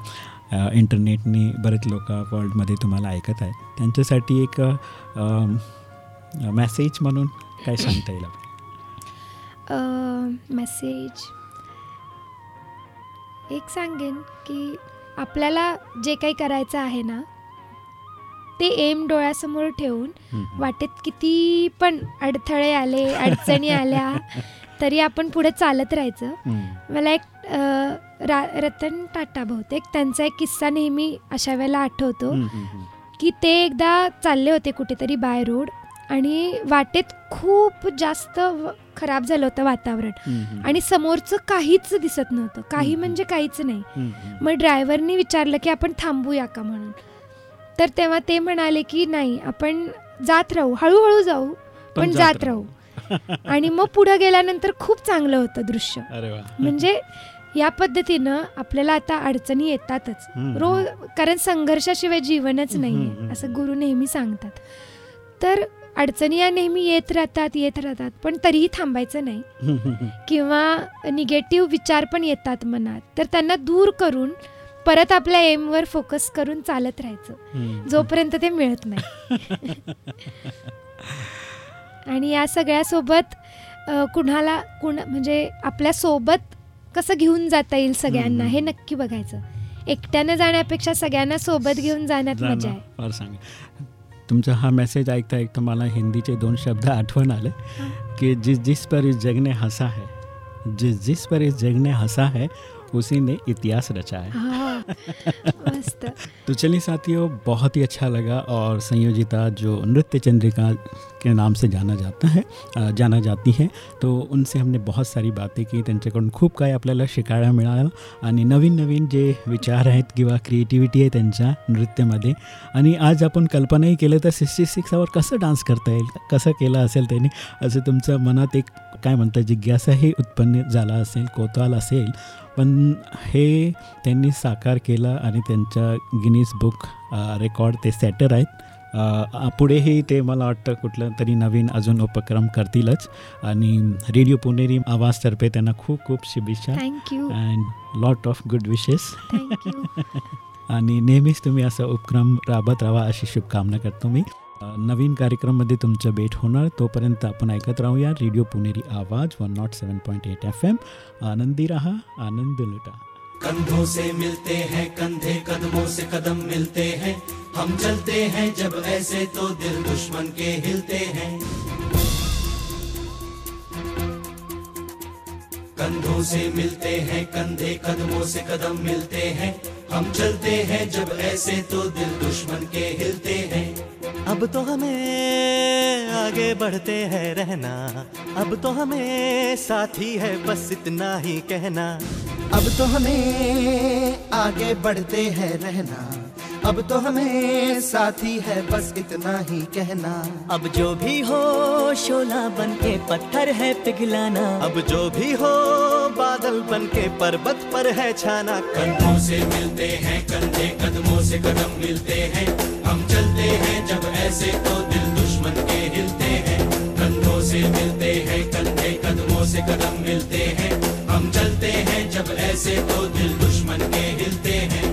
इंटरनेटनी बरेच लोक वर्ल्डमध्ये तुम्हाला ऐकत आहेत त्यांच्यासाठी एक मॅसेज म्हणून काय सांगता येईल? मेसेज एक सांगेन की आपल्याला जे काही करायचं आहे ना ते एम डोळ्यासमोर ठेवून. वाटेत किती पण अडथळे आले अडचणी आल्या (laughs) तरी आपण पुढे चालत राहायचं. मला एक रा रतन टाटा बहुतेक. त्यांचा एक किस्सा नेहमी अशा वेळेला आठवतो. की ते एकदा चालले होते कुठेतरी बाय रोड आणि वाटेत खूप जास्त खराब झालं होतं वातावरण. आणि समोरचं काहीच दिसत नव्हतं. काही. म्हणजे काहीच नाही. मग ड्रायव्हरनी विचारलं की आपण थांबूया का म्हणून? तर तेव्हा ते म्हणाले की नाही आपण जात राहू. हळूहळू जाऊ पण जात राहू. आणि मग पुढे गेल्यानंतर खूप चांगलं होतं दृश्य. म्हणजे या पद्धतीनं आपल्याला आता अडचणी येतातच. रोज कारण संघर्षाशिवाय जीवनच नाही. असं गुरु नेहमी सांगतात तर अडचणी या नेहमी येत राहतात येत राहतात पण तरीही थांबायचं नाही. किंवा निगेटिव्ह विचार पण येतात मनात तर त्यांना दूर करून परत आपल्या एमवर फोकस करून चालत राहायचं. जोपर्यंत ते मिळत नाही (laughs) आणि या सगळ्यासोबत कुणाला कुणा म्हणजे आपल्यासोबत कसं घेऊन जाता येईल सगळ्यांना. हे नक्की बघायचं. एकट्यानं जाण्यापेक्षा सगळ्यांना सोबत घेऊन जाण्यात मजा आहे. फार सांग. तुमचा हा मेसेज ऐकता ऐकता मला हिंदीचे दोन शब्द (laughs) आठवण आले. कि जिस जिस पर इस जग ने हंसा है जिस जिस पर इस जग ने हंसा है उसी ने इतिहास रचा है. (laughs) तो चलिए साथियों बहुत ही अच्छा लगा और संयोजिता जो नृत्य चंद्रिका के नाम से जाना जाता है जाना जाती है। तो उनसे हमने बहुत सारी बातें की त्यांच्याकडून खूप काही आपल्याला शिकायला मिळालं आणि नवीन नवीन जे विचार आहेत किंवा क्रिएटिव्हिटी आहे त्यांच्या नृत्यामध्ये आणि आज आपण कल्पनाही केलं तर सिक्स्टी सिक्सवर कसं डान्स करता येईल कसं केलं असेल त्यांनी असं तुमच्या मनात एक काय म्हणतात जिज्ञासाही उत्पन्न झाला असेल कोतवाल असेल. पण हे त्यांनी साकार केलं आणि त्यांच्या गिनीज बुक रेकॉर्ड ते सेटर आहेत. पुढेही ते मला वाटतं कुठलं तरी नवीन अजून उपक्रम करतीलच. आणि रेडिओ पुणेरी आवाजतर्फे त्यांना खूप खूप शुभेच्छा. Thank you and lot of good wishes आणि नेहमीच तुम्ही असा उपक्रम राबत राहा अशी शुभकामना करतो मी. नवीन कार्यक्रममध्ये तुमचं भेट होणार. तोपर्यंत आपण ऐकत राहूया. Radio Puneri Awaaz one not seven point eight FM M आनंदी रहा आनंद लुटा. कंधों से मिलते हैं, कंधे कदमों से कदम मिलते हैं। हम चलते हैं जब ऐसे तो दिल दुश्मन के हिलते हैं। कंधों से मिलते हैं, कंधे कदमों से कदम मिलते हैं। हम चलते हैं जब ऐसे तो दिल दुश्मन के हिलते हैं। अब तो हमें आगे बढ़ते हैं रहना। अब तो हमें साथी है बस इतना ही कहना। अब तो हमें आगे बढ़ते हैं रहना। अब तो हमें साथी है बस इतना ही कहना। अब जो भी हो, शोला बन के पत्थर है पिघलाना। अब जो भी हो, बादल बन के पर्वत पर है छाना। कंधों से मिलते हैं, कंधे कदमों से कदम मिलते हैं। हम चलते हैं, जब ऐसे तो दिल दुश्मन के हिलते हैं। कंधों से मिलते हैं, कंधे कदमों से कदम मिलते हैं। हम चलते हैं, जब ऐसे तो दिल दुश्मन के हिलते हैं।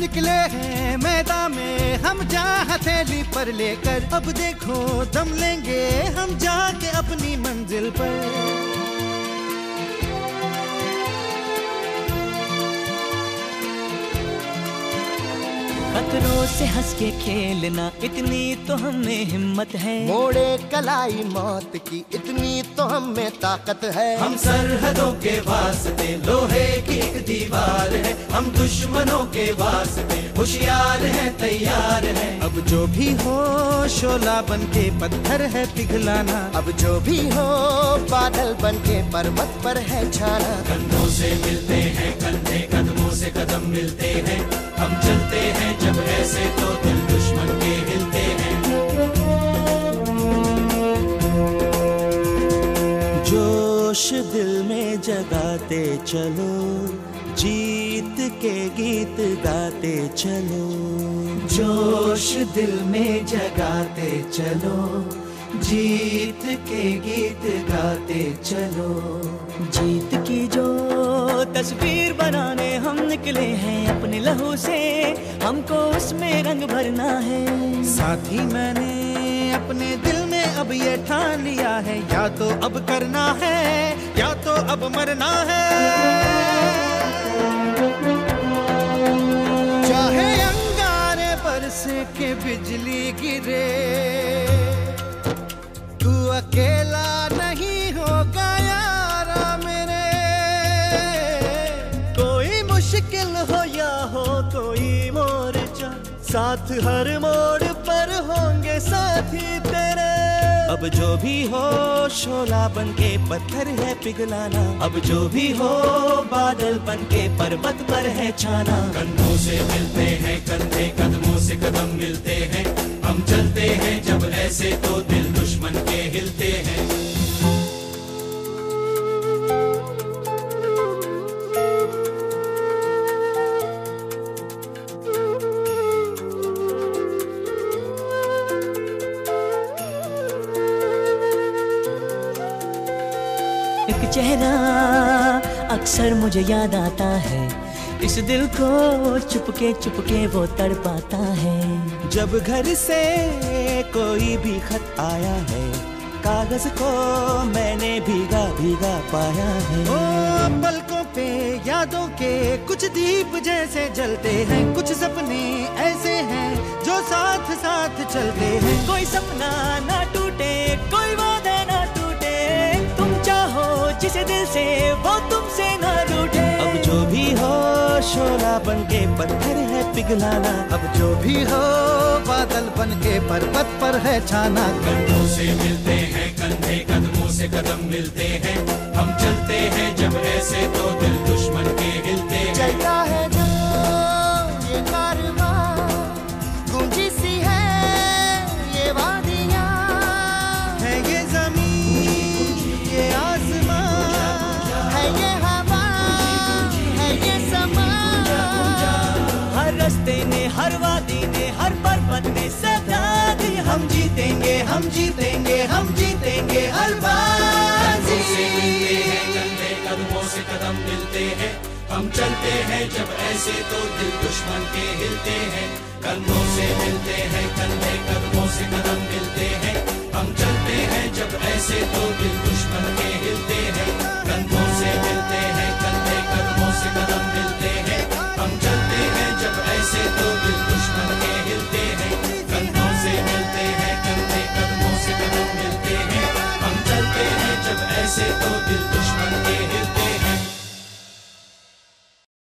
निकले हैं मैदान में, हम जा हथेली पर लेकर। अब देखो, दम लेंगे हम जाके अपनी मंजिल पर। खतरों से हंस के खेलना इतनी तो हमें हिम्मत है। मोड़े कलाई मौत की इतनी तो हमें ताकत है। हम सरहदों के वास्ते लोहे की एक दीवार है। हम दुश्मनों के वास्ते होशियार हैं तैयार हैं। अब जो भी हो शोला बन के पत्थर है पिघलाना। अब जो भी हो बादल बन के पर्वत पर है छाना। कंधों से मिलते हैं कंधे से कदम मिलते हैं। हम चलते हैं, जब ऐसे तो दिल दुश्मन के हिलते हैं। जोश दिल में जगाते चलो, जीत के गीत गाते चलो। जोश दिल में जगाते चलो जीत के गीत गाते चलो। जीत की जो तस्वीर बनाने हम निकले हैं अपने लहू से हमको उसमें रंग भरना है। साथ ही मैंने अपने दिल में अब ये ठान लिया है या तो अब करना है या तो अब मरना है। चाहे अंगारे बरसे के बिजली गिरे अकेला नहीं होगा यारा मेरे। कोई मुश्किल हो या हो, कोई मोर्चा, साथ हर मोड़ पर होंगे साथी तेरे। अब जो भी हो, शोला बन के पत्थर है पिघलाना। अब जो भी हो, बादल बन के पर्वत पर है छाना। कंधों से मिलते हैं, कंधे कदमों से कदम मिलते हैं। हम चलते हैं जब ऐसे तो दिल दुश्मन के हिलते हैं। एक चेहरा अक्सर मुझे याद आता है। इस दिल को चुपके चुपके वो तड़पाता है। जब घर से कोई भी खत आया है कागज़ को मैंने भीगा भीगा पाया है। ओ पलकों पे यादों के कुछ दीप जैसे जलते हैं कुछ सपने ऐसे हैं जो साथ साथ चलते हैं। कोई सपना ना टूटे कोई वादा ना टूटे तुम चाहो जिसे दिल से वो तुमसे ना रूठे। शोला बन के पत्थर है पिघलाना। अब जो भी हो, बादल बन के पर्वत पर है छाना। कंधों से मिलते हैं, कंधे कदमों से कदम मिलते हैं। हम चलते हैं जब ऐसे तो दिल दुश्मन के हिलते चलता है हम जीतेंगे हम जीतेंगे हर बाजी कंधों से मिलते हैं कंधे कदमों से कदम मिलते हैं। हम चलते हैं, जब ऐसे तो दिल दुश्मन के हिलते हैं। कंधों से मिलते हैं कंधे कदमों से कदम मिलते हैं। हम चलते हैं, जब ऐसे तो दिल दुश्मन के हिलते हैं। कंधों से मिलते हैं कंधे कदमों से कदम मिलते हैं। हम चलते हैं, जब ऐसे तो दिल ऐसे तो दिल दुश्मन के